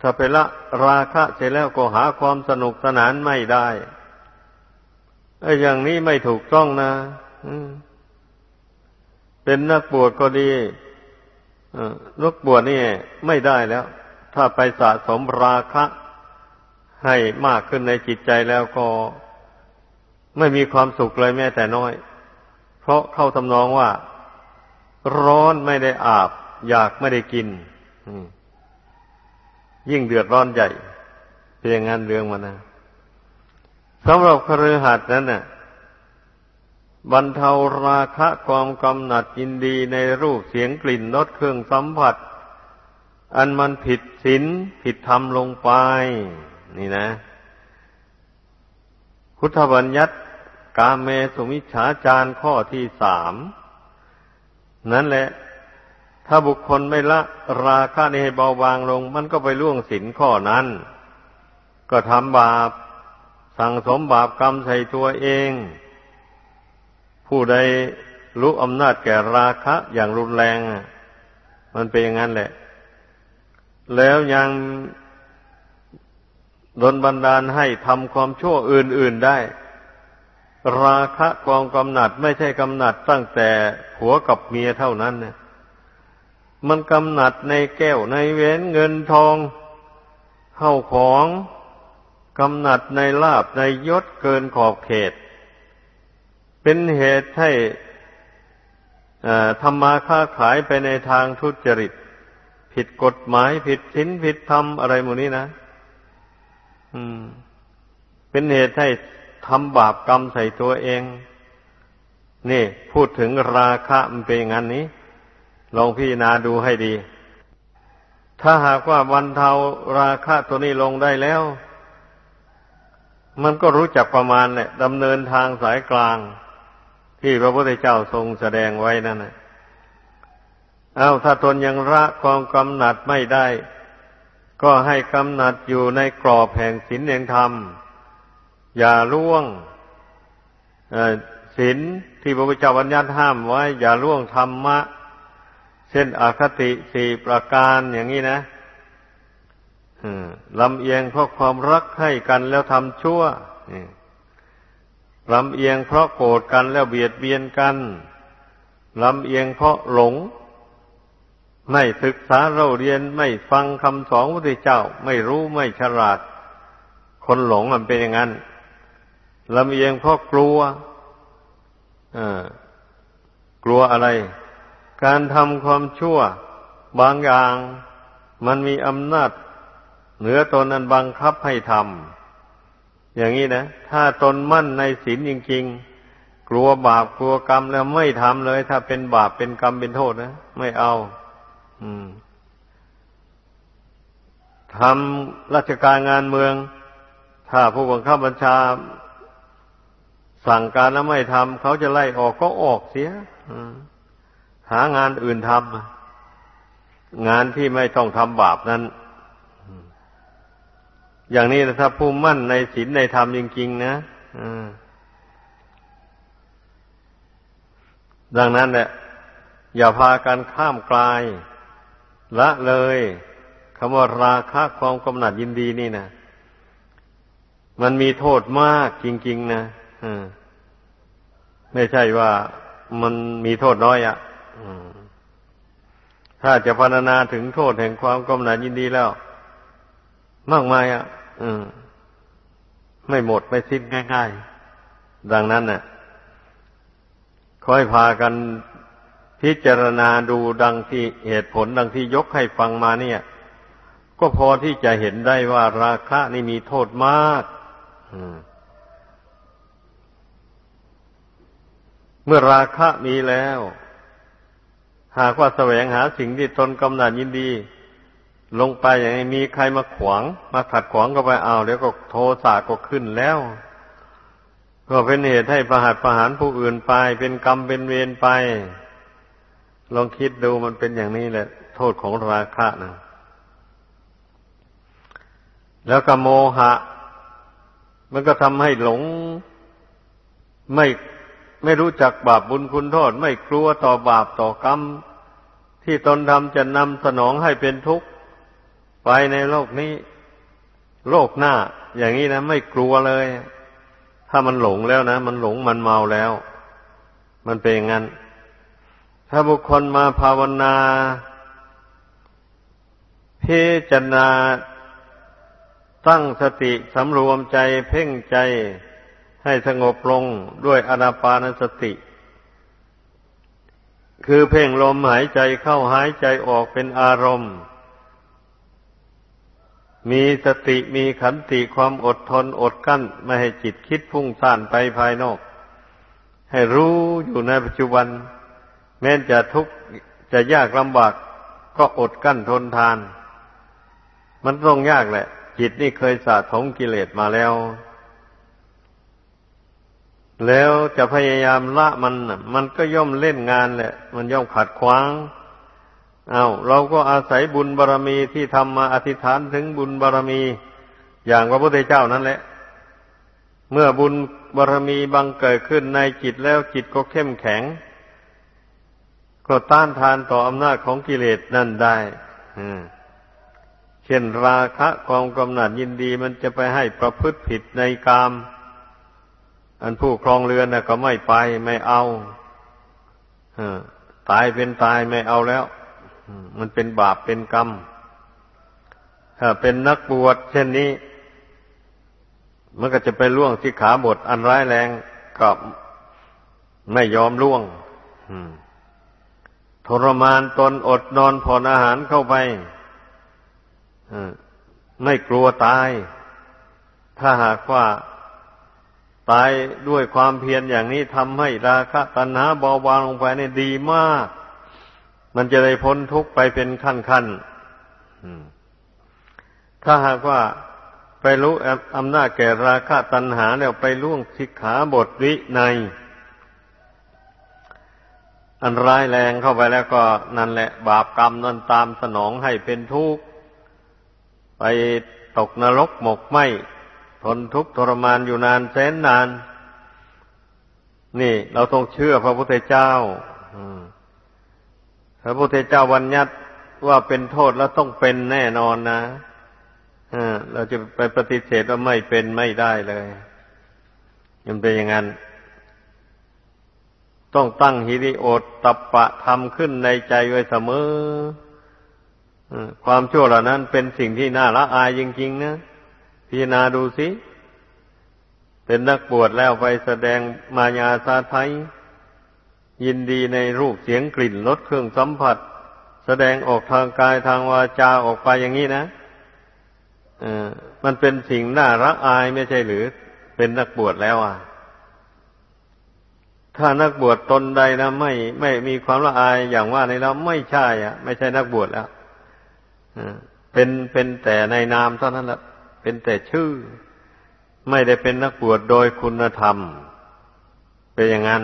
ถ้าไปละราคะเสร็จแล้วก็หาความสนุกสนานไม่ได้ไอ้อย่างนี้ไม่ถูกต้องนะเป็นนักบวชก็ดีนักบวชนี่ไม่ได้แล้ว ถ้าไปสะสมราคะ ให้มากขึ้นในจิตใจแล้วก็ไม่มีความสุขเลยแม้แต่น้อย เพราะเข้าทำนองว่า ร้อนไม่ได้อาบ อยากไม่ได้กินยิ่งเดือดร้อนใหญ่เพียงงั้นเรื่องมันนะสำหรับคฤหัสนั้นน่ะบรรเทาราคะความกำหนัดยินดีในรูปเสียงกลิ่นรสเครื่องสัมผัส อันมันผิดศีลผิดธรรมลงไป นี่นะ พุทธบัญญัติกาเมสุมิฉาจารข้อที่สามนั่นแหละ ถ้าบุคคลไม่ละราคะในให้เบาบางลง มันก็ไปล่วงศีลข้อนั้น ก็ทำบาป สั่งสมบาปกรรมใส่ตัวเอง ผู้ใดรู้อำนาจแก่ราคะอย่างรุนแรง มันเป็นอย่างนั้นแหละ แล้วยัง ดนบันดาลให้ทำความชั่วอื่น ๆได้ ราคะกองกำหนัดไม่ใช่กำหนัดตั้งแต่ผัวกับเมียเท่านั้นเนี่ยมันกำหนัดในแก้วในเว้นเงินทองเข้าของกำหนัดในลาบในยศเกินขอบเขต เป็นเหตุให้ทำมาค้าขายไปในทางทุจริต ผิดกฎหมายผิดศีลผิดธรรมอะไรหมดนี้นะ เป็นเหตุให้ทำบาปกรรมใส่ตัวเอง นี่พูดถึงราคะมันเป็นอย่างนั้นนี้ ลองพิจารณาดูให้ดี ถ้าหากว่าวันเทาราคะตัวนี้ลงได้แล้ว มันก็รู้จักประมาณแหละดำเนินทางสายกลาง ที่พระพุทธเจ้าทรงแสดงไว้นั่นนะเอาถ้าตนยังละความกำหนัดไม่ได้ ก็ให้กำหนัดอยู่ในกรอบแห่งศีลแห่งธรรม อย่าล่วงศีลที่พระพุทธเจ้าบัญญัติห้ามไว้ อย่าล่วงธรรมะ เช่นอคติสี่ประการอย่างนี้นะลำเอียงเพราะความรักให้กันแล้วทำชั่วลำเอียงเพราะโกรธกันแล้วเบียดเบียนกันลำเอียงเพราะหลง ไม่ศึกษาเราเรียนไม่ฟังคำสอนพระพุทธเจ้า ไม่รู้ไม่ฉลาด คนหลงมันเป็นอย่างนั้นลำเอียงเพราะกลัวกลัวอะไร การทำความชั่ว บางอย่าง มันมีอำนาจ เหนือตนนั้นบังคับให้ทำอย่างนี้นะ ถ้าตนมั่นในศีลจริง ๆ กลัวบาปกลัวกรรมแล้วไม่ทำเลย ถ้าเป็นบาปเป็นกรรมเป็นโทษนะ ไม่เอา ทำราชการงานเมือง ถ้าผู้บังคับบัญชา สั่งการแล้วไม่ทำเขาจะไล่ออกก็ออกเสียหางานอื่นทำงานที่ไม่ต้องทำบาปนั้น อย่างนี้นะถ้าผู้มั่นในศีลในธรรมจริงๆนะดังนั้นแหละอย่าพากันข้ามกลาย ละเลยคำว่าราคะความกำหนัดยินดีนี่นะมันมีโทษมากจริง ๆ นะไม่ใช่ว่ามันมีโทษน้อยอะ่ะถ้าจะพรรณนาถึงโทษแห่งความกำหนัดยินดีแล้ว มากมายอะ่ะไม่หมดไม่สิ้นง่าย ๆ ดังนั้นน่ะคอยพากัน พิจารณาดูดังที่เหตุผลดังที่ยกให้ฟังมาเนี่ย ก็พอที่จะเห็นได้ว่าราคะนี่มีโทษมากเมื่อราคะมีแล้ว หากว่าแสวงหาสิ่งที่ตนกำหนัดยินดี ลงไปอย่างนี้มีใครมาขวาง มาขัดขวางก็ไปเอาเดี๋ยวก็โทสะก็ขึ้นแล้ว ก็เป็นเหตุให้ประหัตประหารผู้อื่นไป เป็นกรรมเป็นเวรไป ลองคิดดูมันเป็นอย่างนี้แหละ โทษของราคะนะแล้วก็โมหะ มันก็ทำให้หลง ไม่ไม่รู้จักบาปบุญคุณโทษ ไม่กลัวต่อบาปต่อกรรม ที่ตนทำจะนำสนองให้เป็นทุกข์ไปในโลกนี้ โลกหน้า อย่างนี้นะ ไม่กลัวเลย ถ้ามันหลงแล้วนะ มันหลงมันเมาแล้ว มันเป็นอย่างนั้น ถ้าบุคคลมาภาวนา พิจารณาตั้งสติสำรวมใจเพ่งใจให้สงบลงด้วยอนาปานสติ คือเพ่งลมหายใจเข้าหายใจออกเป็นอารมณ์ มีสติมีขันติความอดทนอดกั้น ไม่ให้จิตคิดพุ่งซ่านไปภายนอก ให้รู้อยู่ในปัจจุบัน แม้จะทุกข์จะยากลำบากก็อดกั้นทนทาน มันต้องยากแหละ จิตนี่เคยสะสมกิเลสมาแล้ว แล้วจะพยายามละมันมันก็ย่อมเล่นงานแหละ มันย่อมขัดขวางเอาเราก็อาศัยบุญบารรมีที่ทำมาอธิษฐานถึงบุญบารรมี อย่างพระพุทธเจ้านั่นแหละ เมื่อบุญบารรมีบังเกิดขึ้นในจิตแล้วจิตก็เข้มแข็ง ก็ต้านทานต่ออำนาจของกิเลสนั่นได้เช่นราคะความกำหนัดยินดีมันจะไปให้ประพฤติผิดในกาม อันผู้ครองเรือนนะก็ไม่ไปไม่เอาตายเป็นตายไม่เอาแล้ว มันเป็นบาปเป็นกรรม ถ้าเป็นนักบวชเช่นนี้ มันก็จะไปล่วงสิขาบทอันร้ายแรงก็ไม่ยอมล่วง ทรมานตนอดนอนผ่อนอาหารเข้าไปไม่กลัวตาย ถ้าหากว่าตายด้วยความเพียรอย่างนี้ทำให้ราคะตัณหาเบาบางลงไปเนี่ยดีมาก มันจะได้พ้นทุกข์ไปเป็นขั้นขั้นถ้าหากว่าไปรู้อำนาจแก่ราคะตัณหาแล้วไปล่วงสิกขาบทวิใน อันร้ายแรงเข้าไปแล้วก็นั่นแหละ บาปกรรมนั่นตามสนองให้เป็นทุกข์ไปตกนรกหมกไหมทนทุกข์ทรมานอยู่นานแสนนาน นี่เราต้องเชื่อพระพุทธเจ้าพระพุทธเจ้าวันยัดว่าเป็นโทษแล้วต้องเป็นแน่นอนนะเราจะไปปฏิเสธว่าไม่เป็นไม่ได้เลยยังเป็นอย่างนั้น ต้องตั้งฮิริโอตตปปะทำขึ้นในใจไว้เสมอความชั่วเหล่านั้นเป็นสิ่งที่น่าละอายจริงๆนะพิจารณาดูสิเป็นนักบวชแล้วไปแสดงมายาสาไทย ยินดีในรูปเสียงกลิ่นรสเครื่องสัมผัส แสดงออกทางกายทางวาจาออกไปอย่างนี้นะมันเป็นสิ่งน่าละอายไม่ใช่หรือ เป็นนักบวชแล้วอะ ถ้านักบวชตนใดนะไม่ไม่มีความละอายอย่างว่าในเราไม่ใช่อะ ไม่ใช่นักบวชแล้วเป็นเป็นแต่ในนามเท่านั้นแหละเป็นแต่ชื่อ ไม่ได้เป็นนักบวชโดยคุณธรรม เป็นอย่างนั้น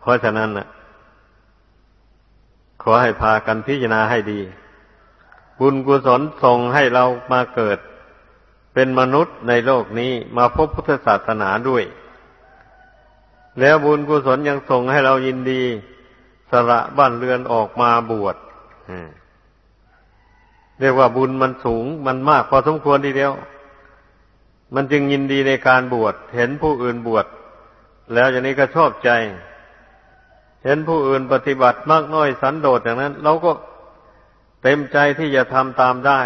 เพราะฉะนั้นนะขอให้พากันพิจารณาให้ดี บุญกุศลส่งให้เรามาเกิด เป็นมนุษย์ในโลกนี้มาพบพุทธศาสนาด้วย แล้วบุญกุศลยังส่งให้เรายินดี สละบ้านเรือนออกมาบวชเรียกว่าบุญมันสูงมันมากพอสมควรทีเดียว มันจึงยินดีในการบวช เห็นผู้อื่นบวช แล้วอย่างนี้ก็ชอบใจ เห็นผู้อื่นปฏิบัติมากน้อยสันโดษอย่างนั้น เราก็เต็มใจที่จะทำตามได้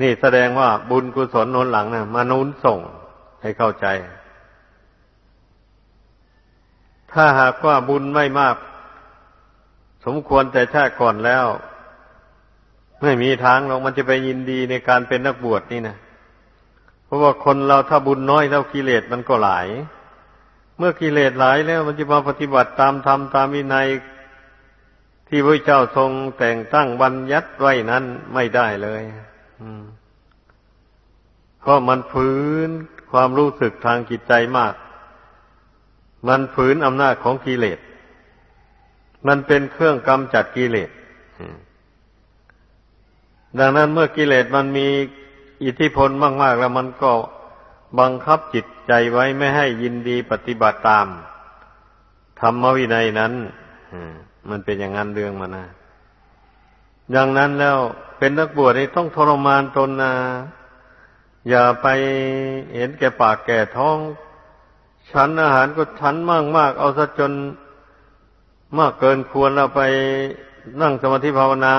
นี่แสดงว่าบุญกุศลนนหลังนะมานุนส่งให้เข้าใจ ถ้าหากว่าบุญไม่มาก สมควรแต่ชาติก่อนแล้ว ไม่มีทางหรอกมันจะไปยินดีในการเป็นนักบวชนี่นะเพราะว่าคนเราถ้าบุญน้อยแล้วกิเลสมันก็หลาย เมื่อกิเลสหลายแล้วมันจะมาปฏิบัติตามธรรมตามวินัยที่พระเจ้าทรงแต่งตั้งบัญญัติไว้นั้นไม่ได้เลย เพราะมันฝืนความรู้สึกทางจิตใจมาก มันฝืนอำนาจของกิเลส มันเป็นเครื่องกำจัดกิเลส ดังนั้นเมื่อกิเลสมันมีอิทธิพลมาก ๆ แล้วมันก็บังคับจิตใจไว้ไม่ให้ยินดีปฏิบัติตามธรรมวินัยนั้นมันเป็นอย่างนั้นเรื่องมานะดังนั้นแล้ว เป็นนักบวชนี่ต้องทรมานตนนะอย่าไปเห็นแก่ปากแก่ท้องฉันอาหารก็ฉันมากมากเอาซะจนมากเกินควรเราไปนั่งสมาธิภาวนา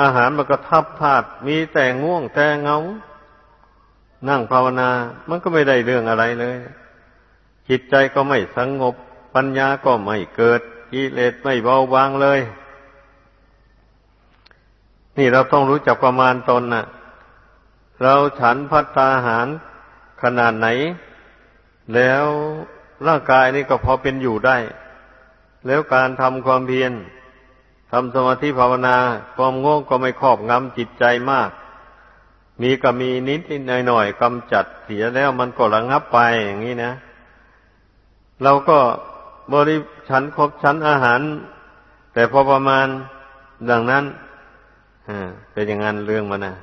อาหารมันก็ทับธาตุมีแต่ง่วงแต่เงา นั่งภาวนา มันก็ไม่ได้เรื่องอะไรเลย จิตใจก็ไม่สงบปัญญาก็ไม่เกิดกิเลสไม่เบาบางเลย นี่เราต้องรู้จักประมาณตนนะ่ะ เราฉันพัตตาหารขนาดไหน แล้วร่างกายนี่ก็พอเป็นอยู่ได้ แล้วการทำความเพียรทำสมาธิภาวนาความง่วงก็ไม่ครอบงำจิตใจมาก มีก็มีนิดนิดหน่อยหน่อยกำจัดเสียแล้วมันก็ระงับไปอย่างนี้นะ เราก็บริฉันครบชั้นอาหาร แต่พอประมาณดังนั้น เป็นอย่างนั้นเรื่องมันนะ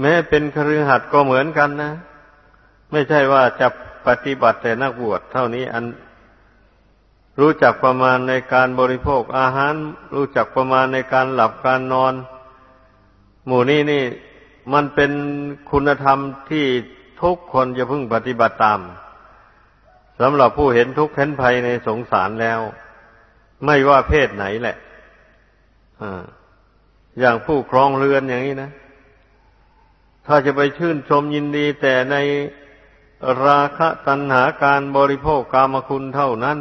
แม้เป็นครือหัดก็เหมือนกันนะไม่ใช่ว่าจะปฏิบัติแต่นักบวชเท่านี้อัน รู้จักประมาณในการบริโภคอาหาร รู้จักประมาณในการหลับการนอน หมู่นี้นี่ มันเป็นคุณธรรมที่ทุกคนจะพึ่งปฏิบัติตามสำหรับผู้เห็นทุกข์เห็นภัยในสงสารแล้ว ไม่ว่าเพศไหนแหละ อ อย่างผู้ครองเรือนอย่างนี้นะ ถ้าจะไปชื่นชมยินดีแต่ในราคะตัณหาการบริโภคกามคุณเท่านั้น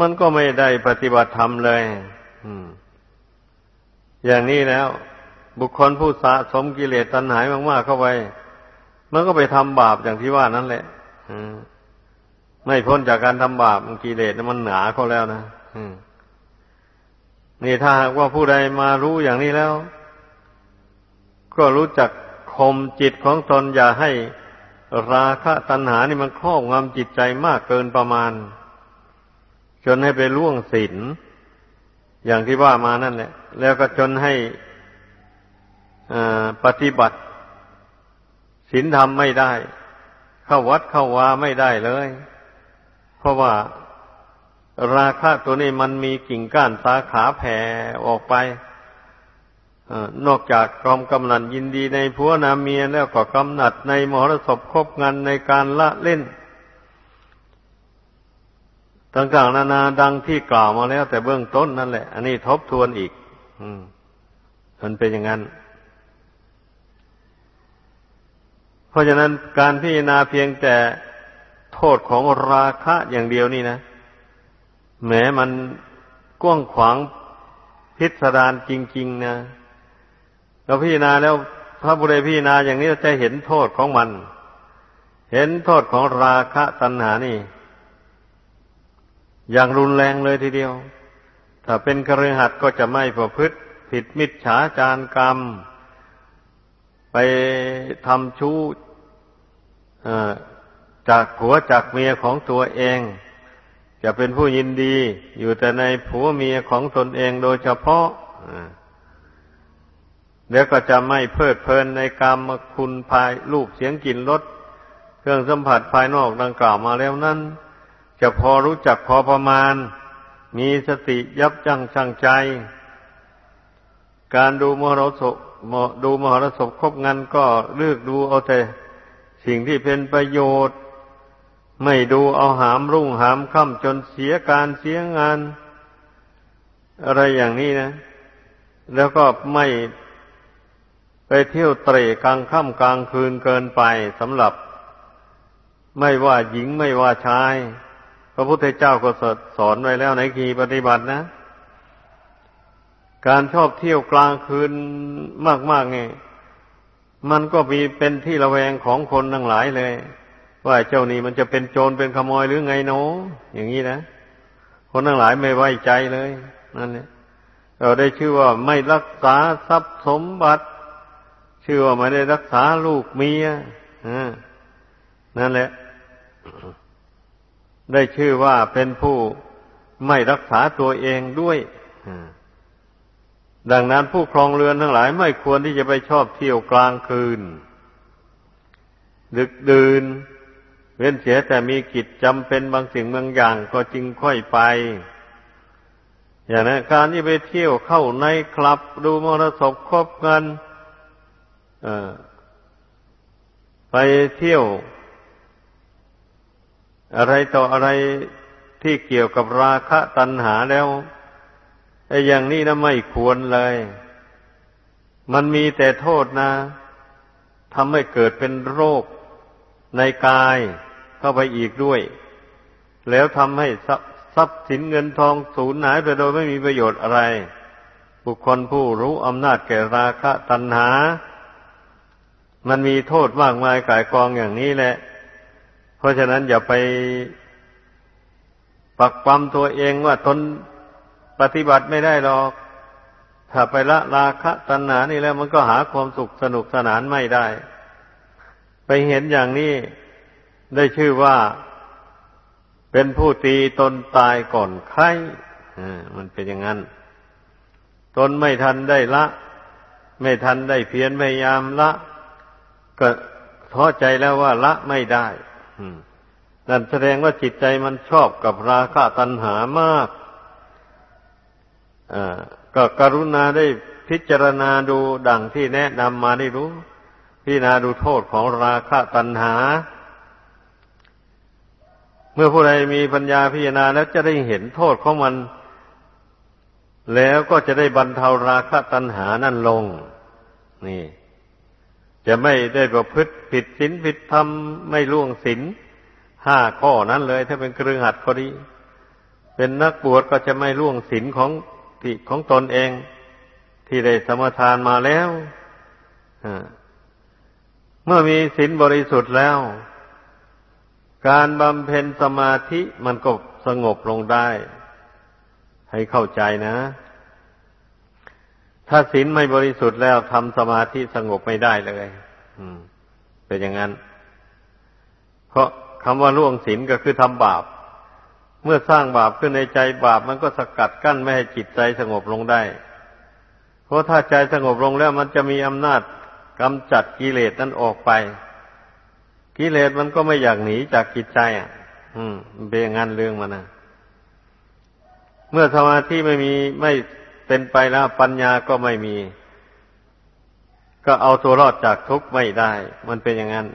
มันก็ไม่ได้ปฏิบัติธรรมเลยอย่างนี้แล้ว บุคคลผู้สะสมกิเลสตัณหามากๆเข้าไป มันก็ไปทำบาปอย่างที่ว่านั้นแหละไม่พ้นจากการทำบาปกิเลสมันหนาเขาแล้วนะ นี่ถ้าหากว่าผู้ใดมารู้อย่างนี้แล้ว ก็รู้จักข่มจิตของตนอย่าให้ราคะตัณหานี่มันครอบงำจิตใจมากเกินประมาณ จนให้ไปล่วงศีลอย่างที่ว่ามานั่นแหละ แล้วก็จนให้ปฏิบัติศีลธรรมไม่ได้ เข้าวัดเข้าวาไม่ได้เลย เพราะว่า ราคะตัวนี้มันมีกิ่งก้านสาขาแผ่ออกไปนอกจากกรมกำนันยินดีในผัวนาเมียแล้วก็กำหนัดในมรสพคบงานในการละเล่นต่างๆนานาดังที่กล่าวมาแล้ว แต่เบื้องต้นนั่นแหละ อันนี้ทบทวนอีก อืมมันเป็นอย่างนั้น เพราะฉะนั้นการพิจารณาเพียงแต่โทษของราคะอย่างเดียวนี่นะ แม้มันกว้างขวางพิสดารจริง ๆ นะเราพิจารณาแล้วพระบุเรพิจารณาอย่างนี้จะเห็นโทษของมัน เห็นโทษของราคะตัณหานี่ อย่างรุนแรงเลยทีเดียว ถ้าเป็นกระหัดก็จะไม่ประพฤติผิดมิจฉาจารกรรม ไปทำชู้จากผัวจากเมียของตัวเอง จะเป็นผู้ยินดี อยู่แต่ในผัวเมียของตนเองโดยเฉพาะแล้วก็จะไม่เพลิดเพลินในกรรมคุณภายรูปเสียงกลิ่นรสเครื่องสัมผัสภายนอกดังกล่าวมาแล้วนั้น จะพอรู้จักพอประมาณ มีสติยับยั้งชั่งใจ การดูมหรสพดูมหรสพครบงันก็เลือกดูเอาแต่สิ่งที่เป็นประโยชน์ ไม่ดูเอาหามรุ่งหามค่ำจนเสียการเสียงาน อะไรอย่างนี้นะ แล้วก็ไม่ไปเที่ยวเตะกลางค่ำกลางคืนเกินไปสำหรับ ไม่ว่าหญิงไม่ว่าชาย พระพุทธเจ้าก็สอนไว้แล้วในขีปฏิบัตินะ การชอบเที่ยวกลางคืนมากๆไงมันก็มีเป็นที่ระแวงของคนทั้งหลายเลย ว่าเจ้านี่มันจะเป็นโจรเป็นขโมยหรือไงโนอย่างนี้นะคนทั้งหลายไม่ไว้ใจเลยนั่นแหละเราได้ชื่อว่าไม่รักษาทรัพย์สมบัติ ชื่อว่าไม่ได้รักษาลูกเมียนั่นแหละ ได้ชื่อว่าเป็นผู้ไม่รักษาตัวเองด้วยดังนั้นผู้ครองเรือนทั้งหลาย ไม่ควรที่จะไปชอบเที่ยวกลางคืน ดึกดื่น เว้นเสียแต่มีกิจจำเป็นบางสิ่งบางอย่างก็จึงค่อยไปอย่างนั้นการที่ไปเที่ยวเข้าในคลับ ดูมรสพคบกันไปเที่ยว อะไรต่ออะไรที่เกี่ยวกับราคะตัณหาแล้วไอ้อย่างนี้นะไม่ควรเลย มันมีแต่โทษนะทำให้เกิดเป็นโรคในกาย เข้าไปอีกด้วย แล้วทำให้ทรัพย์สินเงินทองสูญหายไปโดยไม่มีประโยชน์อะไร บุคคลผู้รู้อำนาจแก่ราคะตัณหา มันมีโทษมากมายกายกองอย่างนี้แหละ เพราะฉะนั้นอย่าไปปักปั๊มตัวเองว่าตนปฏิบัติไม่ได้หรอก ถ้าไปละราคะตัณหานี่แล้วมันก็หาความสุขสนุกสนานไม่ได้ ไปเห็นอย่างนี้ ได้ชื่อว่าเป็นผู้ตีตนตายก่อนใครมันเป็นอย่างนั้น ตนไม่ทันได้ละ ไม่ทันได้เพียรพยายามละ ก็ท้อใจแล้วว่าละไม่ได้นั่นแสดงว่าจิตใจมันชอบกับราคะตัณหามากก็กรุณาได้พิจารณาดูดังที่แนะนำมาได้รู้ พิจารณาดูโทษของราคะตัณหา มื่อผู้ใดมีปัญญาพิจารณาแล้วจะได้เห็นโทษของมัน แล้วก็จะได้บรรเทาราคะตัณหานั่นลง นี่ จะไม่ได้ประพฤติผิดศีลผิดธรรมไม่ล่วงศีลห้าข้อนั้นเลย ถ้าเป็นเครือหัดก็ดี เป็นนักบวชก็จะไม่ล่วงศีลของที่ของตนเอง ที่ได้สมทานมาแล้วเมื่อมีศีลบริสุทธิ์แล้ว การบำเพ็ญสมาธิมันก็สงบลงได้ ให้เข้าใจนะ ถ้าศีลไม่บริสุทธิ์แล้วทำสมาธิสงบไม่ได้เลยเป็นอย่างนั้น เพราะคำว่าล่วงศีลก็คือทำบาป เมื่อสร้างบาปขึ้นในใจบาปมันก็สกัดกั้นไม่ให้จิตใจสงบลงได้ เพราะถ้าใจสงบลงแล้วมันจะมีอำนาจกำจัดกิเลสนั้นออกไป กิเลสมันก็ไม่อยากหนีจากจิตใจ อะ อืมเป็นงานเรื่องมันนะเมื่อสมาธิไม่มีไม่เป็นไปแล้วปัญญาก็ไม่มี ก็เอาตัวรอดจากทุกข์ไม่ได้ มันเป็นอย่างนั้น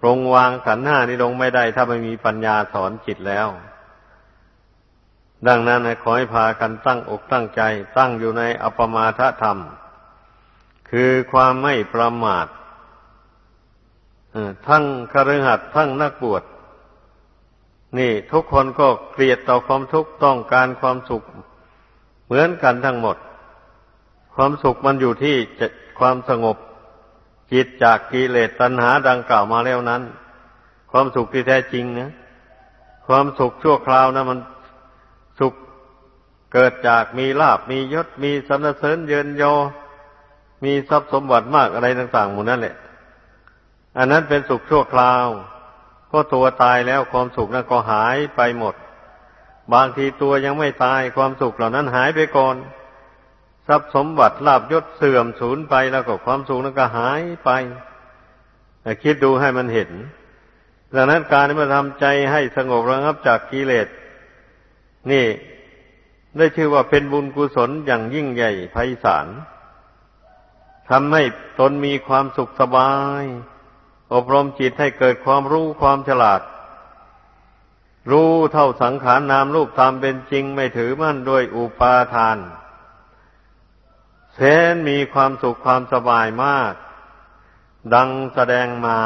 ปรงวางขันห้านี้ลงไม่ได้ ถ้าไม่มีปัญญาสอนจิตแล้ว ดังนั้นขอให้พากันตั้งอกตั้งใจ ตั้งอยู่ในอปมาทธรรม คือความไม่ประมาท ทั้งคฤหัสถ์ทั้งนักบวชนี่ทุกคนก็เกลียดต่อความทุกข์ต้องการความสุขเหมือนกันทั้งหมด ความสุขมันอยู่ที่ความสงบ จิตจากกิเลสตัณหาดังกล่าวมาแล้วนั้น ความสุขที่แท้จริงนะความสุขชั่วคราวนะมันสุขเกิดจากมีลาบมียศมีสรรเสริญเยินยอมีทรัพย์สมบัติมากอะไรต่างๆหมดนั่นแหละ อันนั้นเป็นสุขชั่วคราวก็ตัวตายแล้วความสุขนั้นก็หายไปหมด บางทีตัวยังไม่ตายความสุขเหล่านั้นหายไปก่อน ทรัพย์สมบัติลาบยศเสื่อมสูญไปแล้วก็ความสุขนั้นก็หายไปคิดดูให้มันเห็นดังนั้นการที่มาทำใจให้สงบระงับจากกิเลสนี่ได้ชื่อว่าเป็นบุญกุศลอย่างยิ่งใหญ่ไพศาลทำให้ตนมีความสุขสบาย อบรมจิตให้เกิดความรู้ความฉลาด รู้เท่าสังขารนามรูปตามเป็นจริงไม่ถือมั่นด้วยอุปาทานเสนมีความสุขความสบายมาก ดังแสดงมา